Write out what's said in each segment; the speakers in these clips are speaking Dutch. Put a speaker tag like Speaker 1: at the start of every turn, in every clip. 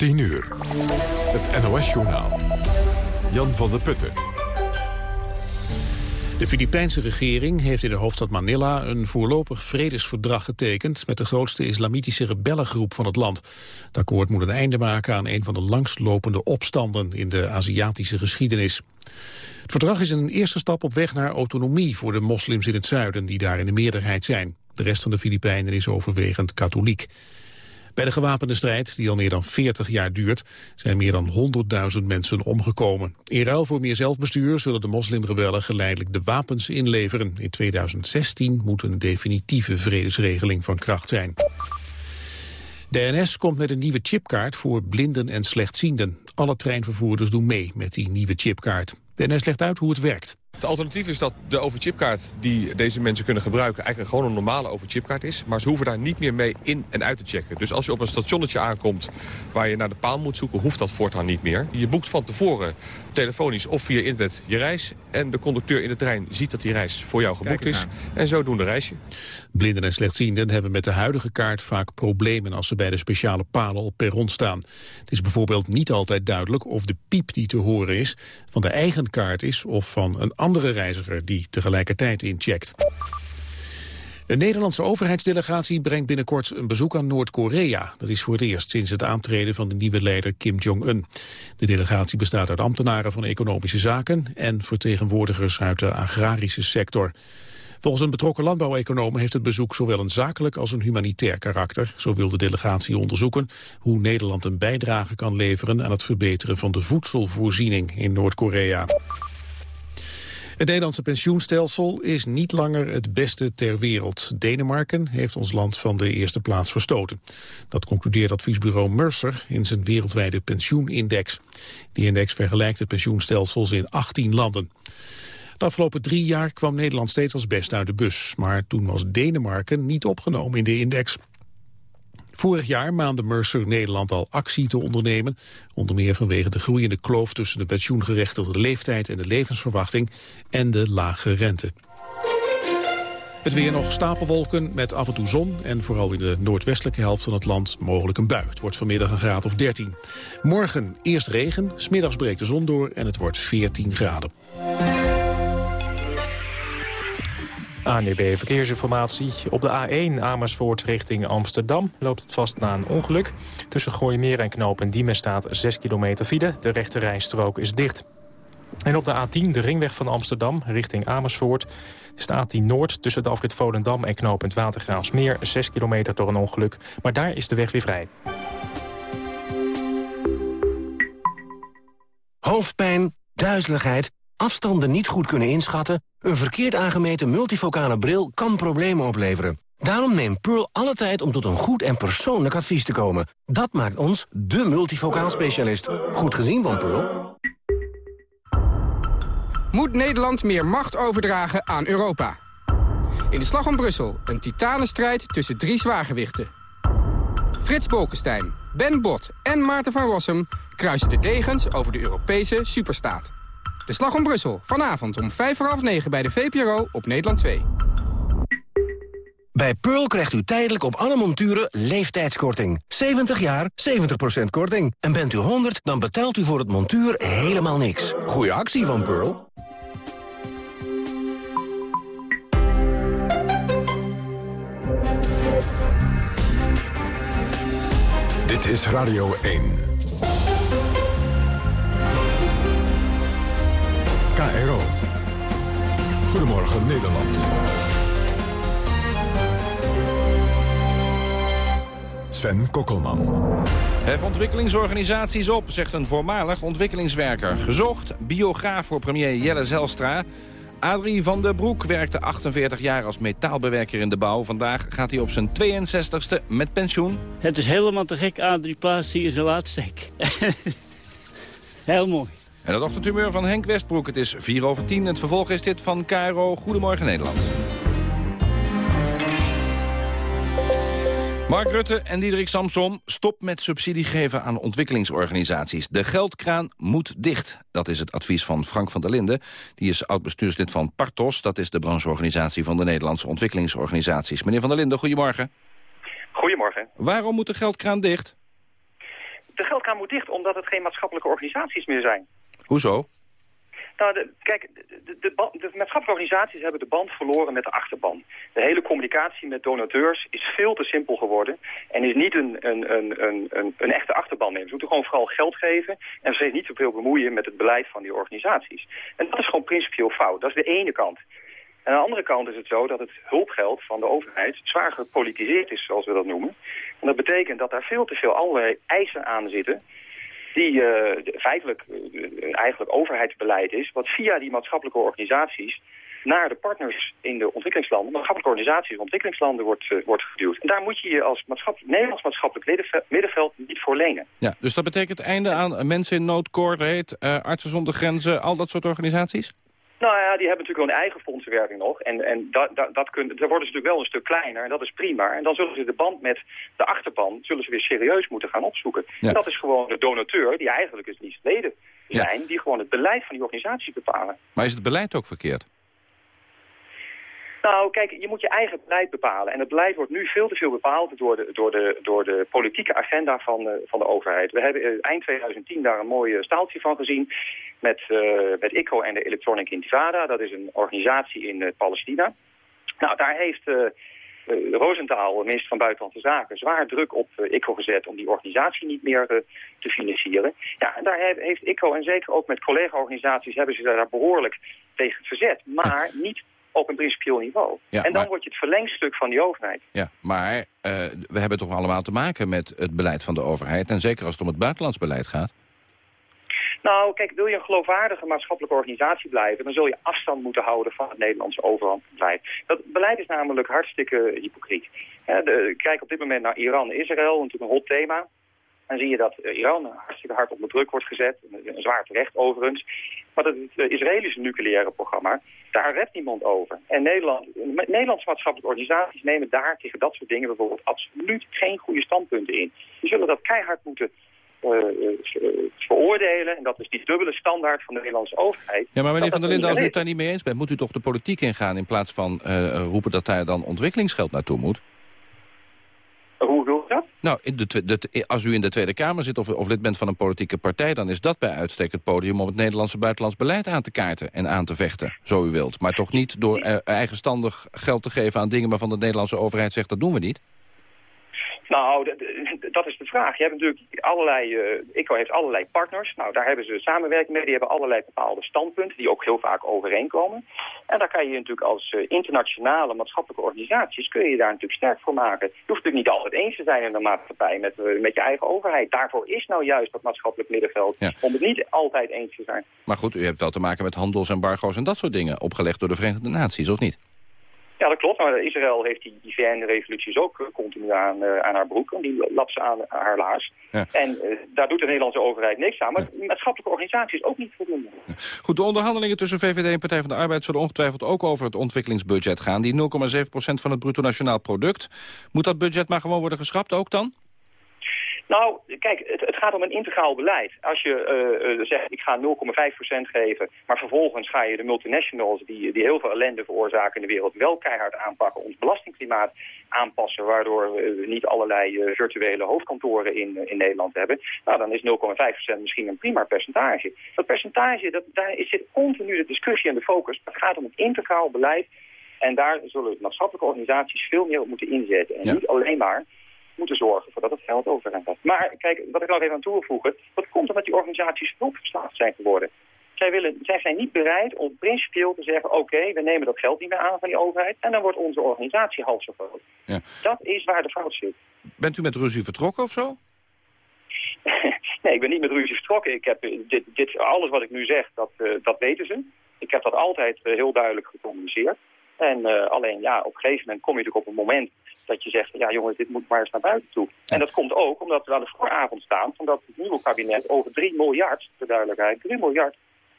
Speaker 1: 10 uur. Het NOS-journaal. Jan van der Putten.
Speaker 2: De Filipijnse regering heeft in de hoofdstad Manila een voorlopig vredesverdrag getekend met de grootste islamitische rebellengroep van het land. Het akkoord moet een einde maken aan een van de langstlopende opstanden in de Aziatische geschiedenis. Het verdrag is een eerste stap op weg naar autonomie voor de moslims in het zuiden, die daar in de meerderheid zijn. De rest van de Filipijnen is overwegend katholiek. Bij de gewapende strijd, die al meer dan 40 jaar duurt, zijn meer dan 100.000 mensen omgekomen. In ruil voor meer zelfbestuur zullen de moslimrebellen geleidelijk de wapens inleveren. In 2016 moet een definitieve vredesregeling van kracht zijn. De NS komt met een nieuwe chipkaart voor blinden en slechtzienden. Alle treinvervoerders doen mee met die nieuwe chipkaart. De NS legt uit hoe het werkt.
Speaker 3: Het alternatief is dat de overchipkaart die deze mensen kunnen gebruiken... eigenlijk gewoon een normale overchipkaart is. Maar ze hoeven daar niet meer mee in en uit te checken. Dus als je op een stationnetje aankomt waar je naar de paal moet zoeken... hoeft dat voortaan niet meer. Je boekt van tevoren telefonisch of via internet je reis. En de conducteur in de trein ziet dat die reis voor jou geboekt is. En zo doen de reisje.
Speaker 2: Blinden en slechtzienden hebben met de huidige kaart vaak problemen... als ze bij de speciale palen op perron staan. Het is bijvoorbeeld niet altijd duidelijk of de piep die te horen is... van de eigen kaart is of van een andere reiziger die tegelijkertijd incheckt. Een Nederlandse overheidsdelegatie brengt binnenkort een bezoek aan Noord-Korea. Dat is voor het eerst sinds het aantreden van de nieuwe leider Kim Jong-un. De delegatie bestaat uit ambtenaren van economische zaken en vertegenwoordigers uit de agrarische sector. Volgens een betrokken landbouweconoom heeft het bezoek zowel een zakelijk als een humanitair karakter. Zo wil de delegatie onderzoeken hoe Nederland een bijdrage kan leveren aan het verbeteren van de voedselvoorziening in Noord-Korea. Het Nederlandse pensioenstelsel is niet langer het beste ter wereld. Denemarken heeft ons land van de eerste plaats verstoten. Dat concludeert adviesbureau Mercer in zijn wereldwijde pensioenindex. Die index vergelijkt de pensioenstelsels in 18 landen. De afgelopen drie jaar kwam Nederland steeds als best uit de bus. Maar toen was Denemarken niet opgenomen in de index. Vorig jaar maande Mercer Nederland al actie te ondernemen. Onder meer vanwege de groeiende kloof tussen de pensioengerechtigde leeftijd en de levensverwachting en de lage rente. Het weer nog stapelwolken met af en toe zon en vooral in de noordwestelijke helft van het land mogelijk een bui. Het wordt vanmiddag een graad of 13. Morgen eerst regen, smiddags breekt de zon door en het wordt 14 graden.
Speaker 4: ANDB Verkeersinformatie. Op de A1 Amersfoort richting Amsterdam loopt het vast na een ongeluk. Tussen Gooimeer en Knoop en Diemen staat 6 kilometer file. De rechte rijstrook is dicht. En op de A10, de ringweg van Amsterdam, richting Amersfoort... de A10 Noord tussen de afrit Volendam en knooppunt Watergraafsmeer... 6 kilometer door een ongeluk, maar daar is de weg weer vrij.
Speaker 5: Hoofdpijn, duizeligheid, afstanden niet goed kunnen inschatten... Een verkeerd aangemeten multifocale bril kan problemen opleveren. Daarom neemt Pearl alle tijd om tot een goed en persoonlijk advies te komen. Dat maakt ons de multifocaal specialist. Goed gezien van Pearl.
Speaker 6: Moet Nederland meer macht overdragen aan Europa? In de Slag om Brussel, een titanenstrijd tussen drie zwaargewichten. Frits Bolkestein, Ben Bot en Maarten van Rossum kruisen de degens over de Europese superstaat. De Slag om Brussel, vanavond om 5 voor half 9 bij de VPRO op Nederland 2.
Speaker 5: Bij Pearl krijgt u tijdelijk op alle monturen leeftijdskorting. 70 jaar, 70% korting. En bent u 100, dan betaalt u voor het montuur helemaal niks. Goeie actie van Pearl.
Speaker 1: Dit is Radio 1. KRO. Goedemorgen Nederland. Sven Kokkelman.
Speaker 7: Hef ontwikkelingsorganisaties op, zegt een voormalig ontwikkelingswerker. Gezocht, biograaf voor premier Jelle Zelstra. Adrie van der Broek werkte 48 jaar als metaalbewerker in de bouw. Vandaag gaat hij op zijn 62ste met pensioen.
Speaker 8: Het is helemaal te gek, Adrie Plaats, hier is de laatste Heel mooi.
Speaker 7: En het ochtendhumeur van Henk Westbroek. Het is 4 over 10. Het vervolg is dit van KRO Goedemorgen Nederland. Mark Rutte en Diederik Samsom, stop met subsidie geven aan ontwikkelingsorganisaties. De geldkraan moet dicht. Dat is het advies van Frank van der Linden. Die is oud-bestuurslid van Partos. Dat is de brancheorganisatie van de Nederlandse ontwikkelingsorganisaties. Meneer van der Linden, goedemorgen.
Speaker 9: Goedemorgen.
Speaker 7: Waarom moet de geldkraan dicht?
Speaker 9: De geldkraan moet dicht omdat het geen maatschappelijke organisaties meer zijn.
Speaker 7: Hoezo?
Speaker 9: Nou, kijk, de, de, de, maatschappelijke organisaties hebben de band verloren met de achterban. De hele communicatie met donateurs is veel te simpel geworden... en is niet een, een, een, een, een echte achterban meer. Ze moeten gewoon vooral geld geven... en zich niet zoveel bemoeien met het beleid van die organisaties. En dat is gewoon principieel fout. Dat is de ene kant. En aan de andere kant is het zo dat het hulpgeld van de overheid zwaar gepolitiseerd is, zoals we dat noemen. En dat betekent dat daar veel te veel allerlei eisen aan zitten die uh, feitelijk uh, eigenlijk overheidsbeleid is, wat via die maatschappelijke organisaties naar de partners in de ontwikkelingslanden, maatschappelijke organisaties in ontwikkelingslanden wordt, uh, wordt geduwd. En daar moet je je als maatschappelijk, Nederlands maatschappelijk middenveld niet voor lenen.
Speaker 7: Ja, dus dat betekent einde aan mensen in nood, Coordate, Artsen zonder Grenzen, al dat soort organisaties?
Speaker 9: Nou ja, die hebben natuurlijk hun eigen fondsenwerving nog. En, en dat, dat, dat kun, daar worden ze natuurlijk wel een stuk kleiner. En dat is prima. En dan zullen ze de band met de achterban zullen ze weer serieus moeten gaan opzoeken. En dat is gewoon de donateur, die eigenlijk het liefst leden zijn... die gewoon het beleid van die organisatie bepalen.
Speaker 7: Maar is het beleid ook verkeerd?
Speaker 9: Nou, kijk, je moet je eigen beleid bepalen. En het beleid wordt nu veel te veel bepaald door de, door de, door de politieke agenda van, uh, van de overheid. We hebben uh, eind 2010 daar een mooi staaltje van gezien met, uh, met ICO en de Electronic Intifada. Dat is een organisatie in Palestina. Nou, daar heeft Rosenthal, minister van Buitenlandse Zaken, zwaar druk op ICO gezet om die organisatie niet meer te financieren. Ja, en daar heeft ICO en zeker ook met collega-organisaties hebben ze daar behoorlijk tegen verzet. Maar niet op een principieel niveau. Ja, en dan word je het verlengstuk van die overheid.
Speaker 7: Ja, maar uh, we hebben toch allemaal te maken met het beleid van de overheid... en zeker als het om het buitenlands beleid gaat?
Speaker 9: Nou, kijk, wil je een geloofwaardige maatschappelijke organisatie blijven... dan zul je afstand moeten houden van het Nederlandse overheidsbeleid. Dat beleid is namelijk hartstikke hypocriet. de, kijk op dit moment naar Iran en Israël, natuurlijk een hot thema. Dan zie je dat Iran hartstikke hard onder druk wordt gezet. Een zwaar terecht overigens. Maar het Israëlische nucleaire programma, daar redt niemand over. En Nederland, Nederlandse maatschappelijke organisaties nemen daar tegen dat soort dingen bijvoorbeeld absoluut geen goede standpunten in. Die zullen dat keihard moeten uh, veroordelen. En dat is die dubbele standaard van de Nederlandse overheid.
Speaker 7: Ja, maar meneer Van der Linden, als u het daar niet mee eens bent... moet u toch de politiek ingaan in plaats van uh, roepen dat daar dan ontwikkelingsgeld naartoe moet?
Speaker 9: Hoe?
Speaker 7: Nou, in de, de, als u in de Tweede Kamer zit of, of lid bent van een politieke partij... dan is dat bij uitstek het podium om het Nederlandse buitenlands beleid aan te kaarten... en aan te vechten, zo u wilt. Maar toch niet door uh, eigenstandig geld te geven aan dingen... waarvan de Nederlandse overheid zegt, dat doen we niet?
Speaker 9: Nou, dat is de vraag. Je hebt natuurlijk allerlei, uh, ICO heeft allerlei partners. Nou, daar hebben ze samenwerking mee. Die hebben allerlei bepaalde standpunten die ook heel vaak overeenkomen. En daar kan je natuurlijk als uh, internationale maatschappelijke organisaties... kun je daar natuurlijk sterk voor maken. Je hoeft natuurlijk niet altijd eens te zijn in de maatschappij met, uh, met je eigen overheid. Daarvoor is nou juist dat maatschappelijk middenveld. Ja. Om het niet altijd eens te zijn.
Speaker 7: Maar goed, u hebt wel te maken met handelsembargo's en dat soort dingen... opgelegd door de Verenigde Naties, of niet?
Speaker 9: Ja, dat klopt. Maar Israël heeft die, die VN-resoluties ook eh, continu aan, uh, aan haar broek. En die lapt ze aan haar laars. Ja. En uh, daar doet de Nederlandse overheid niks aan. Maar ja. maatschappelijke organisaties ook niet voldoende.
Speaker 7: Goed, de onderhandelingen tussen VVD en Partij van de Arbeid... zullen ongetwijfeld ook over het ontwikkelingsbudget gaan. Die 0,7% van het bruto nationaal product. Moet dat budget maar gewoon worden geschrapt ook dan?
Speaker 9: Nou, kijk, het, het, gaat om een integraal beleid. Als je uh, zegt, ik ga 0,5% geven, maar vervolgens ga je de multinationals... Die, die heel veel ellende veroorzaken in de wereld wel keihard aanpakken... ons belastingklimaat aanpassen... waardoor we niet allerlei uh, virtuele hoofdkantoren in, in Nederland hebben... nou, dan is 0,5% misschien een prima percentage. Dat percentage, dat, daar zit continu de discussie en de focus. Het gaat om een integraal beleid... En daar zullen maatschappelijke organisaties veel meer op moeten inzetten. En ja. niet alleen maar moeten zorgen voor dat het geld overeind gaat. Maar kijk, wat ik nog even aan toevoegen, dat komt omdat die organisaties hulpverslaafd zijn geworden. Zij, willen, zij zijn niet bereid om principieel te zeggen... oké, we nemen dat geld niet meer aan van die overheid... en dan wordt onze organisatie half zo groot. Ja. Dat is waar de fout zit.
Speaker 7: Bent u met ruzie vertrokken of zo?
Speaker 9: nee, ik ben niet met ruzie vertrokken. Ik heb, dit, dit, alles wat ik nu zeg, dat, uh, dat weten ze. Ik heb dat altijd uh, heel duidelijk gecommuniceerd. En uh, alleen, ja, op een gegeven moment kom je natuurlijk op een moment dat je zegt, ja jongens, dit moet maar eens naar buiten toe. En dat komt ook omdat we aan de vooravond staan, omdat het nieuwe kabinet over 3 miljard, de duidelijkheid, 3 miljard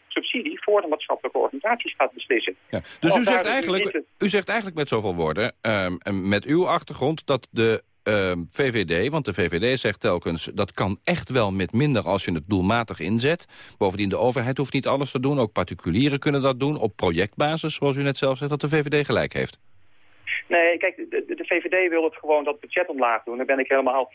Speaker 9: subsidie voor de maatschappelijke organisaties gaat beslissen.
Speaker 7: Ja. Dus u zegt, eigenlijk, u zegt eigenlijk met zoveel woorden, um, met uw achtergrond, dat de ehm, VVD, want de VVD zegt telkens... dat kan echt wel met minder als je het doelmatig inzet. Bovendien, de overheid hoeft niet alles te doen. Ook particulieren kunnen dat doen op projectbasis, zoals u net zelf zegt... dat de VVD gelijk heeft.
Speaker 9: Nee, kijk, de, de, VVD wil het gewoon dat budget omlaag doen. Daar ben ik helemaal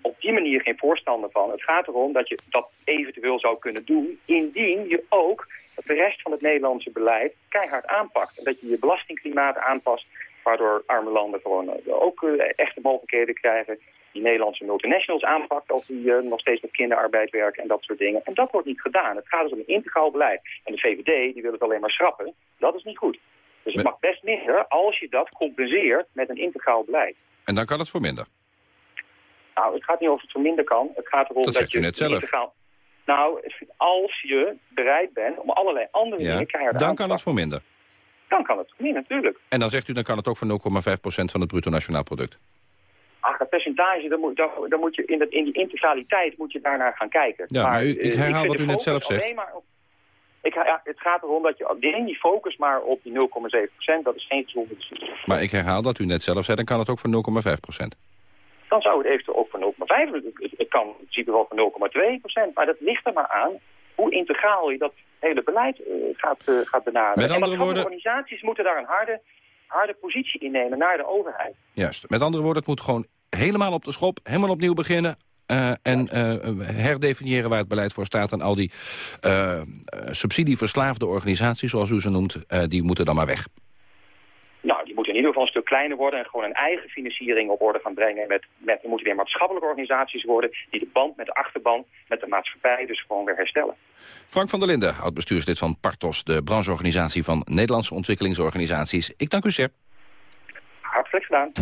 Speaker 9: op die manier geen voorstander van. Het gaat erom dat je dat eventueel zou kunnen doen... indien je ook de rest van het Nederlandse beleid keihard aanpakt. En dat je je belastingklimaat aanpast... waardoor arme landen gewoon uh, ook uh, echte mogelijkheden krijgen... die Nederlandse multinationals aanpakt... als die uh, nog steeds met kinderarbeid werken en dat soort dingen. En dat wordt niet gedaan. Het gaat dus om een integraal beleid. En de VVD die wil het alleen maar schrappen. Dat is niet goed. Dus het mag best minder als je dat compenseert met een integraal beleid.
Speaker 7: En dan kan het voor minder?
Speaker 9: Nou, het gaat niet of het voor minder kan. Het gaat erom
Speaker 7: dat,
Speaker 9: dat, je
Speaker 7: u net zelf.
Speaker 9: integraal... Nou, als je bereid bent om allerlei andere
Speaker 7: Ja,
Speaker 9: dingen keihard
Speaker 7: dan kan
Speaker 9: te
Speaker 7: het voor minder.
Speaker 9: Dan kan het minder, natuurlijk.
Speaker 7: En dan zegt u, dan kan het ook voor 0,5% van het bruto nationaal product.
Speaker 9: Ach, dat percentage, dan moet, dan, dan moet je in, dat, in die integraliteit moet je daarnaar gaan kijken.
Speaker 7: Ja, maar u- ik
Speaker 9: eh,
Speaker 7: herhaal wat
Speaker 9: de
Speaker 7: u net zelf zegt.
Speaker 9: Maar op, ik, ja, het gaat erom dat je alleen die focus maar op die 0,7% dat is geen gezonde.
Speaker 7: Maar ik herhaal dat u net zelf zei, dan kan het ook voor 0,5%.
Speaker 9: Dan zou het eventueel ook voor 0,5, het, kan in principe wel voor 0,2% maar dat ligt er maar aan hoe integraal je dat hele beleid eh, gaat, eh, gaat benaderen.
Speaker 7: Met andere woorden-
Speaker 9: organisaties moeten daar een harde, harde positie innemen naar de overheid.
Speaker 7: Juist. Met andere woorden, het moet gewoon helemaal op de schop, helemaal opnieuw beginnen... eh, en eh, herdefiniëren waar het beleid voor staat. En al die subsidieverslaafde organisaties, zoals u ze noemt... die moeten dan maar weg.
Speaker 9: In ieder geval een stuk kleiner worden en gewoon een eigen financiering op orde gaan brengen. Met, met, er moeten weer maatschappelijke organisaties worden die de band met de achterban, met de maatschappij dus gewoon weer herstellen.
Speaker 7: Frank van der Linden, oud-bestuurslid van Partos... de brancheorganisatie van Nederlandse ontwikkelingsorganisaties. Ik dank u zeer.
Speaker 9: Hartelijk gedaan.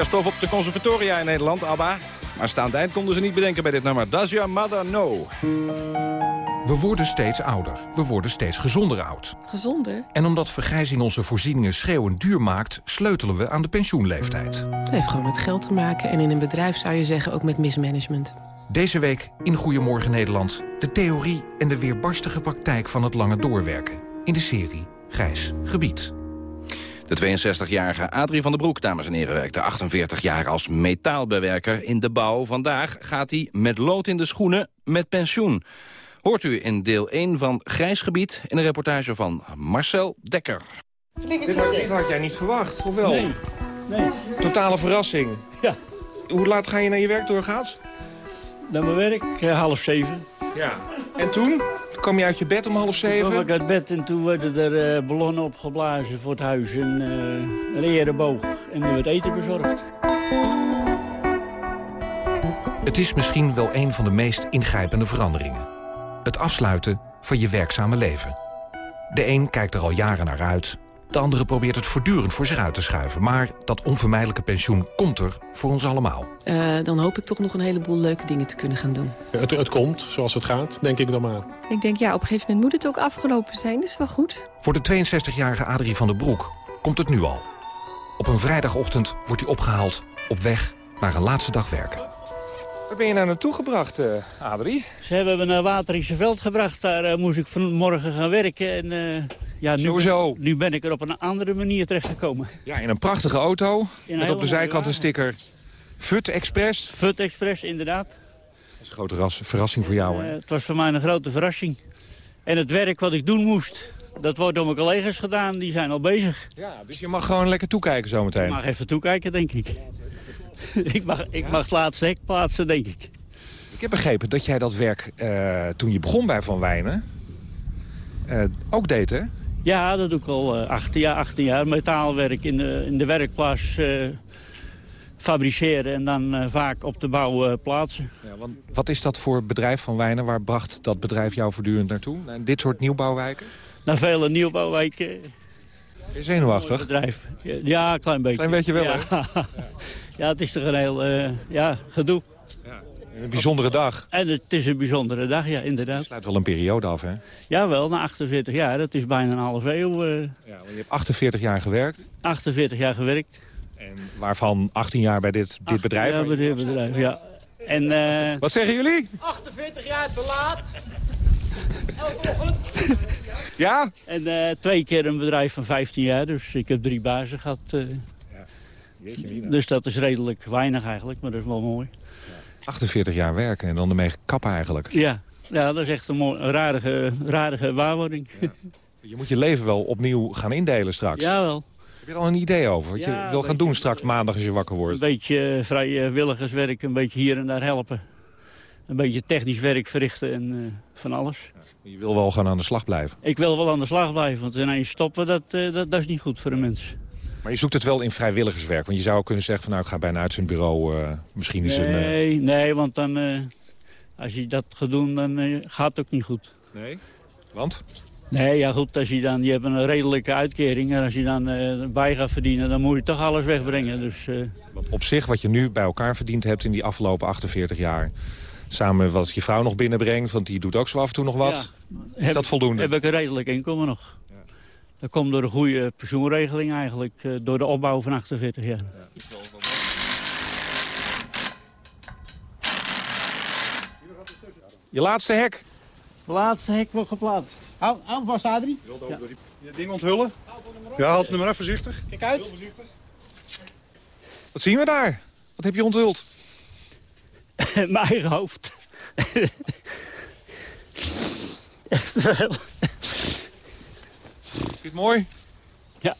Speaker 7: Leerstof op de conservatoria in Nederland, ABBA. Maar staand eind konden ze niet bedenken bij dit nummer. Does your mother know?
Speaker 10: We worden steeds ouder. We worden steeds gezonder oud.
Speaker 11: Gezonder?
Speaker 10: En omdat vergrijzing onze voorzieningen schreeuwend duur maakt... sleutelen we aan de pensioenleeftijd.
Speaker 11: Het heeft gewoon met geld te maken. En in een bedrijf zou je zeggen ook met mismanagement.
Speaker 10: Deze week in Goedemorgen Nederland... de theorie en de weerbarstige praktijk van het lange doorwerken. In de serie Grijs Gebied.
Speaker 7: De 62-jarige Adrie van der Broek, dames en heren, werkte 48 jaar als metaalbewerker in de bouw. Vandaag gaat hij met lood in de schoenen met pensioen. Hoort u in deel 1 van Grijs Gebied in een reportage van Marcel Dekker.
Speaker 11: Dit had, dit had jij niet verwacht, of wel?
Speaker 8: Nee, nee.
Speaker 11: Totale verrassing.
Speaker 8: Ja.
Speaker 11: Hoe laat ga je naar je werk doorgaat?
Speaker 8: Naar mijn werk, eh, half zeven.
Speaker 11: Ja. En toen? Kwam je uit je bed om half
Speaker 8: Toen kwam
Speaker 11: zeven?
Speaker 8: ik uit bed en toen werden er eh, ballonnen opgeblazen voor het huis. En eh, een. En er werd eten bezorgd.
Speaker 10: Het is misschien wel een van de meest ingrijpende veranderingen. Het afsluiten van je werkzame leven. De een kijkt er al jaren naar uit. De andere probeert het voortdurend voor zich uit te schuiven. Maar dat onvermijdelijke pensioen komt er voor ons allemaal.
Speaker 12: Eh, dan hoop ik toch nog een heleboel leuke dingen te kunnen gaan doen.
Speaker 13: Het, het komt zoals het gaat, denk ik dan maar.
Speaker 14: Ik denk, ja, op een gegeven moment moet het ook afgelopen zijn. Dat is wel goed.
Speaker 10: Voor de 62-jarige Adrie van der Broek komt het nu al. Op een vrijdagochtend wordt hij opgehaald op weg naar een laatste dag werken.
Speaker 11: Waar ben je nou naartoe gebracht, eh, Adrie?
Speaker 8: Ze hebben me naar Waterische Veld gebracht. Daar eh, moest ik vanmorgen gaan werken. En, eh, ja, nu,
Speaker 11: Sowieso.
Speaker 8: Nu ben ik er op een andere manier terechtgekomen.
Speaker 11: Ja, in een prachtige auto. met op de zijkant een sticker FUT Express.
Speaker 8: Fut Express, inderdaad.
Speaker 11: Dat is een grote ras- verrassing voor jou, hè?
Speaker 8: Eh, het was voor mij een grote verrassing. En het werk wat ik doen moest, dat wordt door mijn collega's gedaan. Die zijn al bezig.
Speaker 11: Ja, dus je mag gewoon lekker toekijken zometeen.
Speaker 8: Ik mag even toekijken, denk ik. ik, mag, ik mag het laatste hek plaatsen, denk ik.
Speaker 11: Ik heb begrepen dat jij dat werk, eh, toen je begon bij Van Wijnen... eh, ook deed, hè?
Speaker 8: Ja, dat doe ik al eh 18 jaar. 18 jaar. Metaalwerk in de, in de werkplaats eh, fabriceren en dan eh, vaak op de bouw eh, plaatsen.
Speaker 11: Ja, want wat is dat voor bedrijf Van Wijnen? Waar bracht dat bedrijf jou voortdurend naartoe? Naar dit soort nieuwbouwwijken?
Speaker 8: Naar vele nieuwbouwwijken.
Speaker 11: Ben je zenuwachtig?
Speaker 8: Bedrijf. Ja, een klein beetje.
Speaker 11: Klein beetje wel,
Speaker 8: ja. ja, het is toch een heel eh, ja, gedoe.
Speaker 11: Een bijzondere dag.
Speaker 8: En het is een bijzondere dag, ja, inderdaad.
Speaker 11: Sluit wel een periode af, hè?
Speaker 8: Jawel, na 48 jaar. Dat is bijna een half eeuw. eh,
Speaker 11: Ja, want je hebt 48 jaar gewerkt.
Speaker 8: 48 jaar gewerkt.
Speaker 11: En waarvan 18 jaar bij dit, dit bedrijf.
Speaker 8: Ja, bij dit bedrijf, ja. En, eh,
Speaker 11: Wat zeggen jullie?
Speaker 15: 48 jaar te laat.
Speaker 11: Ja?
Speaker 8: En eh, twee keer een bedrijf van 15 jaar, dus ik heb drie bazen gehad. eh. dus dat is redelijk weinig eigenlijk, maar dat is wel mooi.
Speaker 11: 48 jaar werken en dan ermee kappen eigenlijk.
Speaker 8: Ja, ja dat is echt een, een rarige, rarige waarwording.
Speaker 11: Je moet je leven wel opnieuw gaan indelen straks.
Speaker 8: Jawel.
Speaker 11: Heb je er al een idee over wat je
Speaker 8: Ja,
Speaker 11: wil gaan doen straks maandag als je wakker
Speaker 8: Een
Speaker 11: wordt?
Speaker 8: beetje eh, vrijwilligerswerk, een beetje hier en daar helpen. Een beetje technisch werk verrichten en eh, van alles.
Speaker 11: Je wil wel gewoon aan de slag blijven.
Speaker 8: Ik wil wel aan de slag blijven, want ineens stoppen, dat, eh, dat, dat is niet goed voor een mens.
Speaker 11: Maar je zoekt het wel in vrijwilligerswerk. Want je zou kunnen zeggen van nou ik ga bij een uitzendbureau. eh misschien is een... eh,
Speaker 8: Nee, nee, want dan, eh, als je dat gaat doen, dan eh, gaat het ook niet goed.
Speaker 11: Nee? Want?
Speaker 8: Nee, ja goed, als je dan, je hebt een redelijke uitkering en als je dan eh, bij gaat verdienen, dan moet je toch alles wegbrengen. Dus, eh,
Speaker 11: Want op zich wat je nu bij elkaar verdiend hebt in die afgelopen 48 jaar... samen wat je vrouw nog binnenbrengt, want die doet ook zo af en toe nog wat.
Speaker 8: Ja.
Speaker 11: is dat voldoende?
Speaker 8: heb ik een redelijk inkomen nog. Dat komt door een goede pensioenregeling eigenlijk, eh, door de opbouw van 48 jaar.
Speaker 11: Je laatste hek.
Speaker 8: De laatste hek wordt geplaatst.
Speaker 15: Hou, hou vast, Adrie.
Speaker 16: Je ding onthullen? Ja, haal het nummer af voorzichtig.
Speaker 15: Kijk uit.
Speaker 11: Wat zien we daar? Wat heb je onthuld?
Speaker 8: Mijn eigen hoofd. Echt wel.
Speaker 11: Vind je het mooi?
Speaker 8: Ja.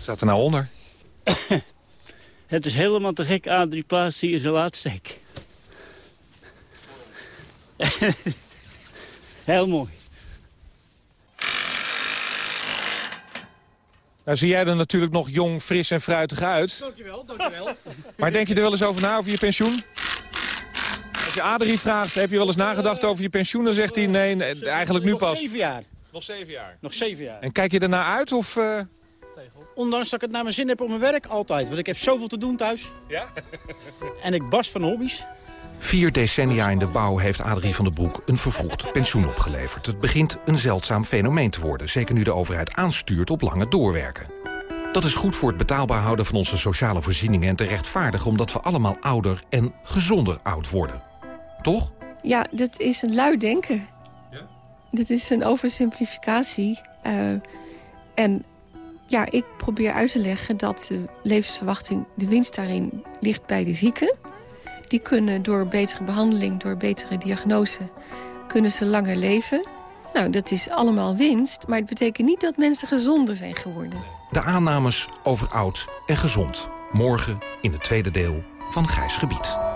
Speaker 11: Staat er nou onder?
Speaker 8: Het is helemaal te gek, Adrie Plaats, hier is de laatste hek. Heel mooi.
Speaker 11: Nou zie jij er natuurlijk nog jong, fris en fruitig uit.
Speaker 15: Dankjewel, dankjewel.
Speaker 11: Maar denk je er wel eens over na over je pensioen? Als je Adrie vraagt, heb je wel eens nagedacht over je pensioen? Dan zegt hij nee, nee, eigenlijk nu
Speaker 15: Nog
Speaker 11: pas.
Speaker 15: zeven jaar.
Speaker 11: Nog zeven jaar.
Speaker 15: Nog zeven jaar.
Speaker 11: En kijk je ernaar uit of... eh,
Speaker 15: Ondanks dat ik het naar mijn zin heb op mijn werk, altijd. Want ik heb zoveel te doen thuis.
Speaker 11: Ja?
Speaker 15: En ik barst van hobby's.
Speaker 10: Vier decennia in de bouw heeft Adrie van der Broek een vervroegd pensioen opgeleverd. Het begint een zeldzaam fenomeen te worden, zeker nu de overheid aanstuurt op lange doorwerken. Dat is goed voor het betaalbaar houden van onze sociale voorzieningen... en te rechtvaardigen omdat we allemaal ouder en gezonder oud worden. Toch?
Speaker 14: Ja, dat is een lui denken. Dit is een oversimplificatie. Eh, en ja, ik probeer uit te leggen dat de levensverwachting... de winst daarin ligt bij de zieken. Die kunnen door betere behandeling, door betere diagnose... kunnen ze langer leven. Nou, dat is allemaal winst, maar het betekent niet dat mensen gezonder zijn geworden.
Speaker 10: De aannames over oud en gezond. Morgen in het tweede deel van Grijs Gebied.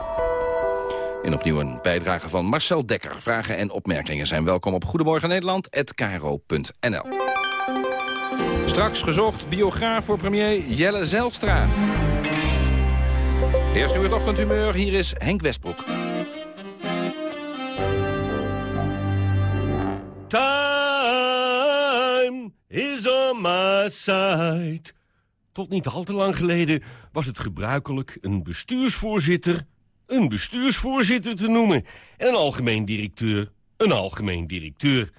Speaker 7: En opnieuw een bijdrage van Marcel Dekker. Vragen en opmerkingen zijn welkom op Goedemorgen Nederland@kro.nl. Straks gezocht biograaf voor premier Jelle Zijlstra. Eerst nu het ochtendhumeur, hier is Henk Westbroek.
Speaker 17: Time is on my side. Tot niet al te lang geleden was het gebruikelijk een bestuursvoorzitter een bestuursvoorzitter te noemen en een algemeen directeur een algemeen directeur.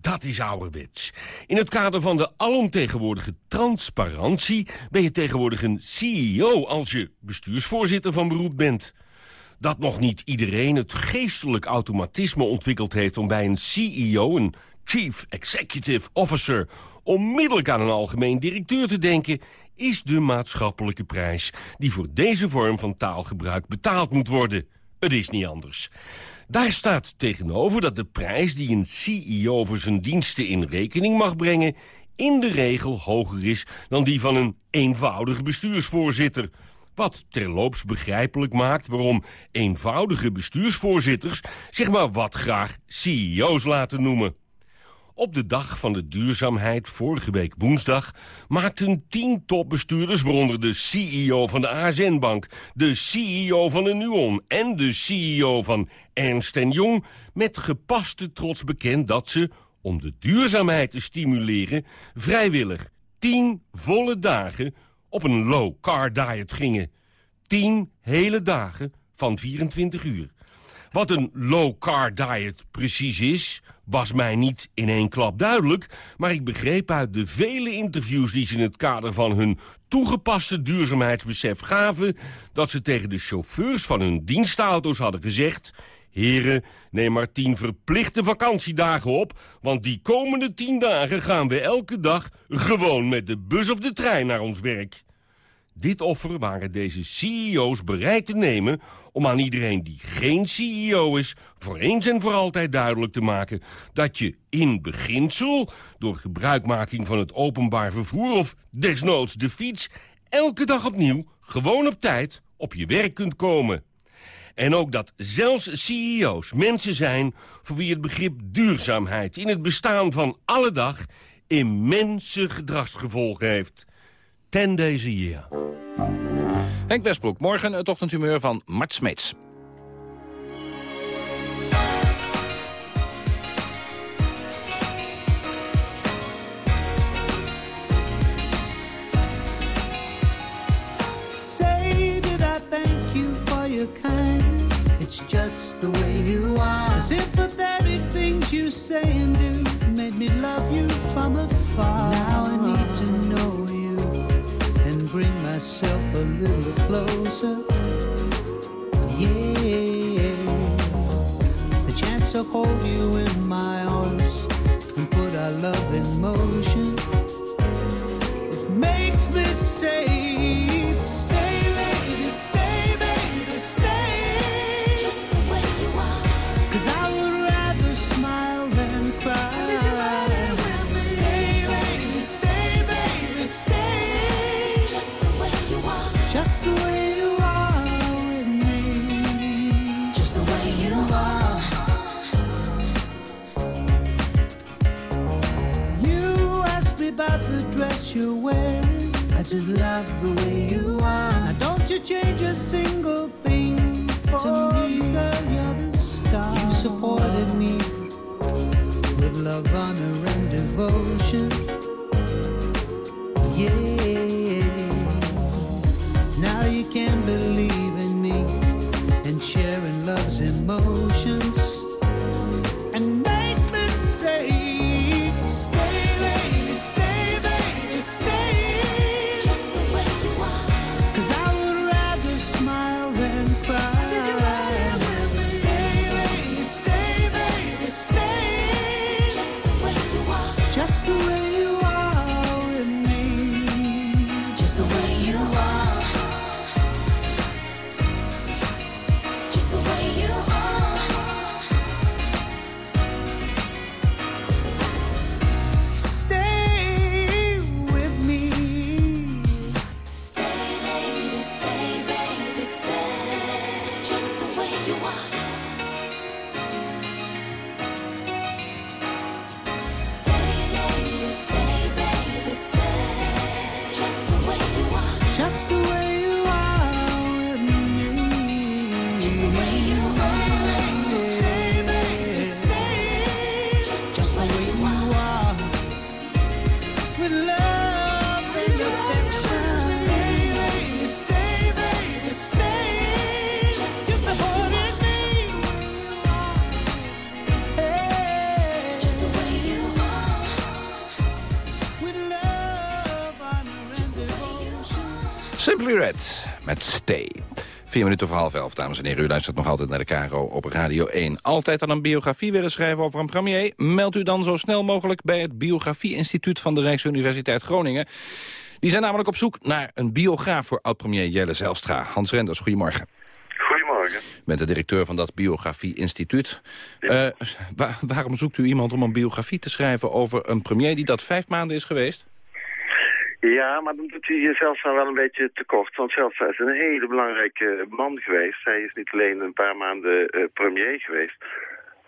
Speaker 17: Dat is ouderwets. In het kader van de alomtegenwoordige transparantie ben je tegenwoordig een CEO als je bestuursvoorzitter van beroep bent. Dat nog niet iedereen het geestelijk automatisme ontwikkeld heeft om bij een CEO, een Chief Executive Officer, onmiddellijk aan een algemeen directeur te denken, is de maatschappelijke prijs die voor deze vorm van taalgebruik betaald moet worden. Het is niet anders. Daar staat tegenover dat de prijs die een CEO voor zijn diensten in rekening mag brengen... in de regel hoger is dan die van een eenvoudige bestuursvoorzitter. Wat terloops begrijpelijk maakt waarom eenvoudige bestuursvoorzitters... zich maar wat graag CEO's laten noemen. Op de dag van de duurzaamheid, vorige week woensdag... maakten tien topbestuurders, waaronder de CEO van de ASN-bank... de CEO van de Nuon en de CEO van Ernst Jong... met gepaste trots bekend dat ze, om de duurzaamheid te stimuleren... vrijwillig tien volle dagen op een low-car diet gingen. Tien hele dagen van 24 uur. Wat een low-car diet precies is, was mij niet in één klap duidelijk... maar ik begreep uit de vele interviews die ze in het kader van hun toegepaste duurzaamheidsbesef gaven... dat ze tegen de chauffeurs van hun dienstauto's hadden gezegd... Heren, neem maar tien verplichte vakantiedagen op... want die komende tien dagen gaan we elke dag gewoon met de bus of de trein naar ons werk. Dit offer waren deze CEO's bereid te nemen om aan iedereen die geen CEO is... voor eens en voor altijd duidelijk te maken dat je in beginsel... door gebruikmaking van het openbaar vervoer of desnoods de fiets... elke dag opnieuw, gewoon op tijd, op je werk kunt komen. En ook dat zelfs CEO's mensen zijn voor wie het begrip duurzaamheid... in het bestaan van alle dag immense gedragsgevolgen heeft. Ten deze year.
Speaker 7: Henk Westbroek, morgen het ochtendhumeur van Mart Smeets.
Speaker 18: Say, did I thank you for your kindness? It's just the way you are. The sympathetic things you say and do made me love you from afar. Now I need to know bring myself a little closer. Yeah, the chance to hold you in my arms and put our love in motion. It makes me say, you're wearing. I just love the way you
Speaker 7: Simply Red met Stay. Vier minuten voor half elf, dames en heren. U luistert nog altijd naar de KRO op Radio 1. Altijd al een biografie willen schrijven over een premier? Meld u dan zo snel mogelijk bij het Biografie-instituut van de Rijksuniversiteit Groningen. Die zijn namelijk op zoek naar een biograaf voor oud-premier Jelle Zijlstra. Hans Renders, goedemorgen.
Speaker 19: Goedemorgen.
Speaker 7: U bent de directeur van dat Biografie-instituut. Eh, wa- waarom zoekt u iemand om een biografie te schrijven over een premier die dat vijf maanden is geweest?
Speaker 19: Ja, maar dan doet hij jezelf dan wel een beetje tekort. Want zelf is een hele belangrijke man geweest. Hij is niet alleen een paar maanden eh, premier geweest...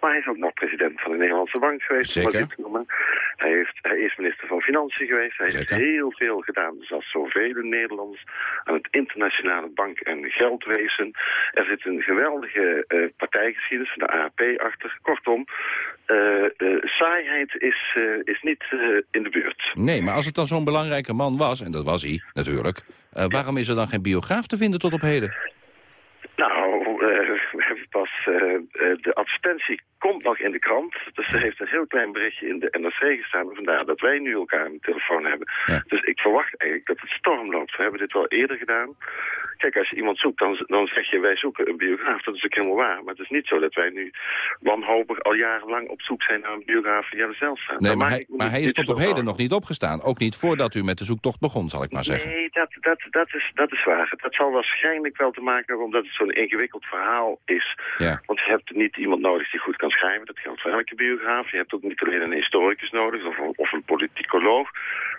Speaker 19: maar hij is ook nog president van de Nederlandse Bank geweest.
Speaker 7: Zeker.
Speaker 19: dit te noemen. Hij, heeft, hij is minister van Financiën geweest. Hij heeft heel veel gedaan, zoals zoveel Nederlanders... aan het internationale bank- en geldwezen. Er zit een geweldige eh, partijgeschiedenis, de AAP, achter. Kortom, de saaiheid is, is niet in de buurt.
Speaker 7: Nee, maar als het dan zo'n belangrijke man was, en dat was hij natuurlijk... waarom is er dan geen biograaf te vinden tot op heden?
Speaker 19: Nou, pas eh, eh, de advertentie komt nog in de krant. Dus er heeft een heel klein berichtje in de NRC gestaan. Vandaar dat wij nu elkaar aan de telefoon hebben. Dus ik verwacht eigenlijk dat het storm loopt. We hebben dit wel eerder gedaan. Kijk, als je iemand zoekt, dan, dan zeg je wij zoeken een biograaf. Dat is ook helemaal waar. Maar het is niet zo dat wij nu wanhopig al jarenlang op zoek zijn naar een biograaf van Jelle Zijlstra.
Speaker 7: Nee, maar hij, maar hij is tot op heden nog niet opgestaan. Ook niet voordat u met de zoektocht begon, zal ik maar zeggen.
Speaker 19: Nee, dat, dat, dat, is, dat is waar. Dat zal waarschijnlijk wel te maken hebben omdat het zo'n ingewikkeld verhaal is.
Speaker 7: Ja.
Speaker 19: Want je hebt niet iemand nodig die goed kan schrijven. Dat geldt voor elke biograaf. Je hebt ook niet alleen een historicus nodig of, of een politicoloog.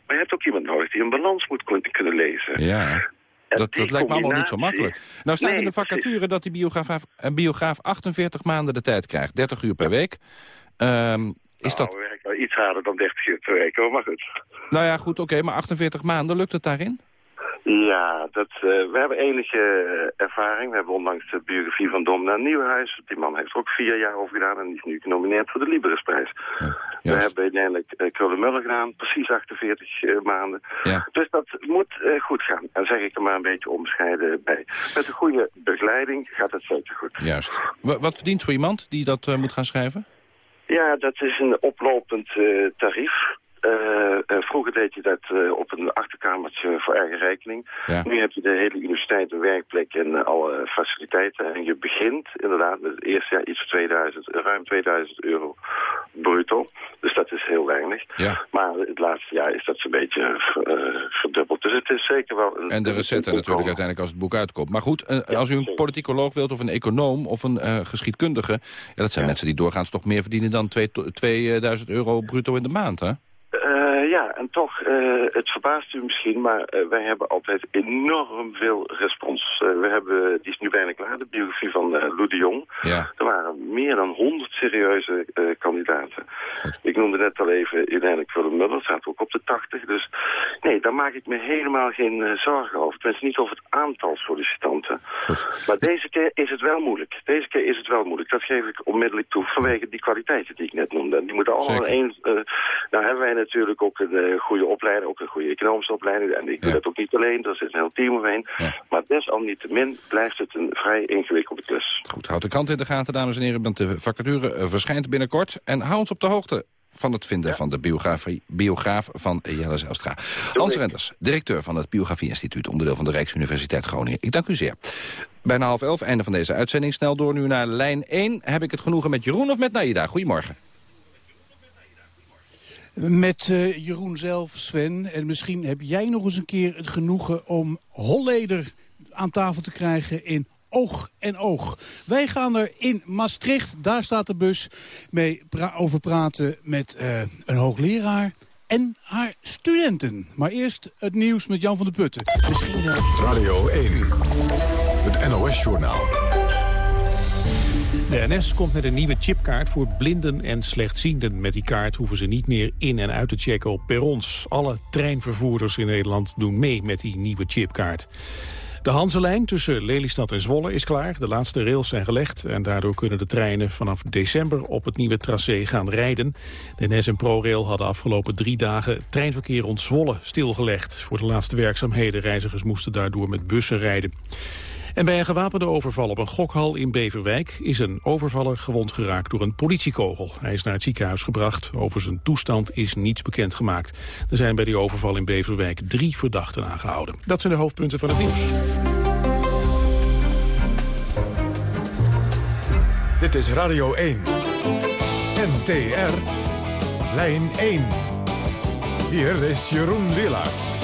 Speaker 19: Maar je hebt ook iemand nodig die een balans moet kun- kunnen lezen.
Speaker 7: Ja, dat, dat lijkt me allemaal niet zo makkelijk. Nou staat
Speaker 19: Nee,
Speaker 7: in de vacature dat die biograaf, een biograaf 48 maanden de tijd krijgt. 30 uur per week. Ehm, is dat...
Speaker 19: Nou, we werken wel iets harder dan 30 uur per week, hoor. Maar goed.
Speaker 7: Nou ja, goed, oké, maar 48 maanden, lukt het daarin?
Speaker 19: Ja, dat, eh, we hebben enige eh, ervaring. We hebben onlangs de biografie van Domna Nieuwenhuis. Die man heeft er ook vier jaar over gedaan en die is nu genomineerd voor de Liberusprijs. we hebben uiteindelijk uh, Krullen Muller gedaan, precies 48 eh, maanden.
Speaker 7: Ja.
Speaker 19: Dus dat moet eh, goed gaan. En zeg ik er maar een beetje onbescheiden bij. Met een goede begeleiding gaat het zeker goed.
Speaker 7: Juist. Wa- wat verdient zo iemand die dat eh, moet gaan schrijven?
Speaker 19: Ja, dat is een oplopend eh, tarief. Eh, eh, vroeger deed je dat eh, op een achterkamertje voor eigen rekening.
Speaker 7: Ja.
Speaker 19: Nu heb je de hele universiteit, een werkplek en alle faciliteiten. En je begint inderdaad met het eerste jaar iets van 2000, ruim 2000 euro bruto. Dus dat is heel weinig.
Speaker 7: Ja.
Speaker 19: Maar het laatste jaar is dat zo'n beetje verdubbeld. Dus het is zeker wel... Een,
Speaker 7: En de recette natuurlijk uiteindelijk als het boek uitkomt. Maar goed, als u een politicoloog wilt of een econoom of een geschiedkundige... Ja, dat zijn mensen die doorgaans toch meer verdienen dan twee- 2000 euro bruto in de maand, hè?
Speaker 19: Eh, en toch, eh, het verbaast u misschien, maar eh, wij hebben altijd enorm veel respons. We hebben, die is nu bijna klaar, de biografie van Lou de Jong.
Speaker 7: Ja.
Speaker 19: Er waren meer dan 100 serieuze kandidaten. Ik noemde net al even uiteindelijk Willem Muller, staat ook op de 80. Dus nee, daar maak ik me helemaal geen zorgen over. Tenminste niet over het aantal sollicitanten. Maar deze keer is het wel moeilijk. Deze keer is het wel moeilijk. Dat geef ik onmiddellijk toe vanwege die kwaliteiten die ik net noemde. Die moeten allemaal één... nou hebben wij natuurlijk ook een eh, goede opleiding, ook een goede economische opleiding. En ik doe dat ook niet alleen, er zit een heel team omheen. Maar desalniettemin blijft het een vrij ingewikkelde klus.
Speaker 7: Goed, houd de krant in de gaten, dames en heren. Want de vacature eh, verschijnt binnenkort. En hou ons op de hoogte van het vinden van de biografie, biograaf van Jelle Zijlstra. Hans Renders, directeur van het Biografie-instituut... onderdeel van de Rijksuniversiteit Groningen. Ik dank u zeer. Bijna half elf, einde van deze uitzending. Snel door nu naar lijn 1. Heb ik het genoegen met Jeroen of met Naida? Goedemorgen.
Speaker 20: Met eh, Jeroen zelf, Sven. En misschien heb jij nog eens een keer het genoegen om Holleder aan tafel te krijgen in Oog en Oog. Wij gaan er in Maastricht, daar staat de bus, mee pra over praten met eh, een hoogleraar en haar studenten. Maar eerst het nieuws met Jan van der Putten. Misschien wel...
Speaker 1: Radio 1, het NOS-journaal.
Speaker 2: De NS komt met een nieuwe chipkaart voor blinden en slechtzienden. Met die kaart hoeven ze niet meer in- en uit te checken op perrons. Alle treinvervoerders in Nederland doen mee met die nieuwe chipkaart. De Hanselijn tussen Lelystad en Zwolle is klaar. De laatste rails zijn gelegd en daardoor kunnen de treinen vanaf december op het nieuwe tracé gaan rijden. De NS en ProRail hadden afgelopen drie dagen treinverkeer rond Zwolle stilgelegd. Voor de laatste werkzaamheden reizigers moesten daardoor met bussen rijden. En bij een gewapende overval op een gokhal in Beverwijk... is een overvaller gewond geraakt door een politiekogel. Hij is naar het ziekenhuis gebracht. Over zijn toestand is niets bekendgemaakt. Er zijn bij die overval in Beverwijk drie verdachten aangehouden. Dat zijn de hoofdpunten van het nieuws.
Speaker 1: Dit is Radio 1. NTR. Lijn 1. Hier is Jeroen Willaert.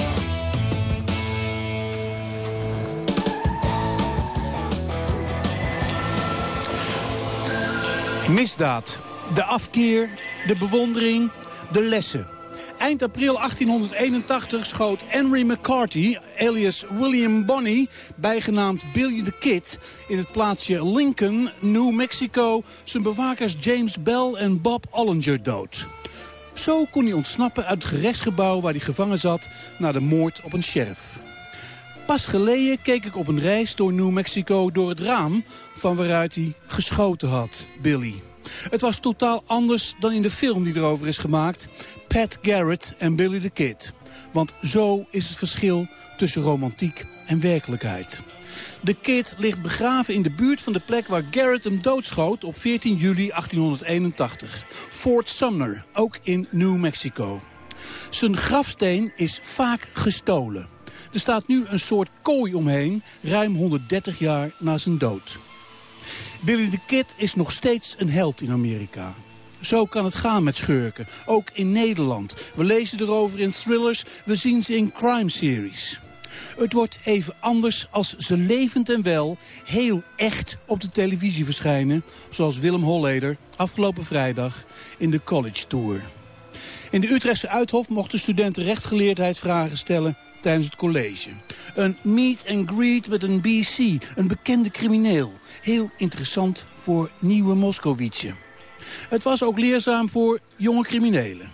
Speaker 20: Misdaad. De afkeer, de bewondering, de lessen. Eind april 1881 schoot Henry McCarthy, alias William Bonney... bijgenaamd Billy the Kid, in het plaatsje Lincoln, New Mexico... zijn bewakers James Bell en Bob Ollinger dood. Zo kon hij ontsnappen uit het gerechtsgebouw waar hij gevangen zat... na de moord op een sheriff. Pas geleden keek ik op een reis door New Mexico door het raam... van waaruit hij geschoten had, Billy. Het was totaal anders dan in de film die erover is gemaakt. Pat Garrett en Billy the Kid. Want zo is het verschil tussen romantiek en werkelijkheid. De Kid ligt begraven in de buurt van de plek waar Garrett hem doodschoot op 14 juli 1881. Fort Sumner, ook in New Mexico. Zijn grafsteen is vaak gestolen. Er staat nu een soort kooi omheen, ruim 130 jaar na zijn dood. Billy the Kid is nog steeds een held in Amerika. Zo kan het gaan met schurken, ook in Nederland. We lezen erover in thrillers, we zien ze in crime series. Het wordt even anders als ze levend en wel heel echt op de televisie verschijnen... zoals Willem Holleder afgelopen vrijdag in de College Tour. In de Utrechtse Uithof mochten studenten rechtsgeleerdheid vragen stellen tijdens het college. Een meet and greet met een BC, een bekende crimineel. Heel interessant voor nieuwe Moskowitje. Het was ook leerzaam voor jonge criminelen.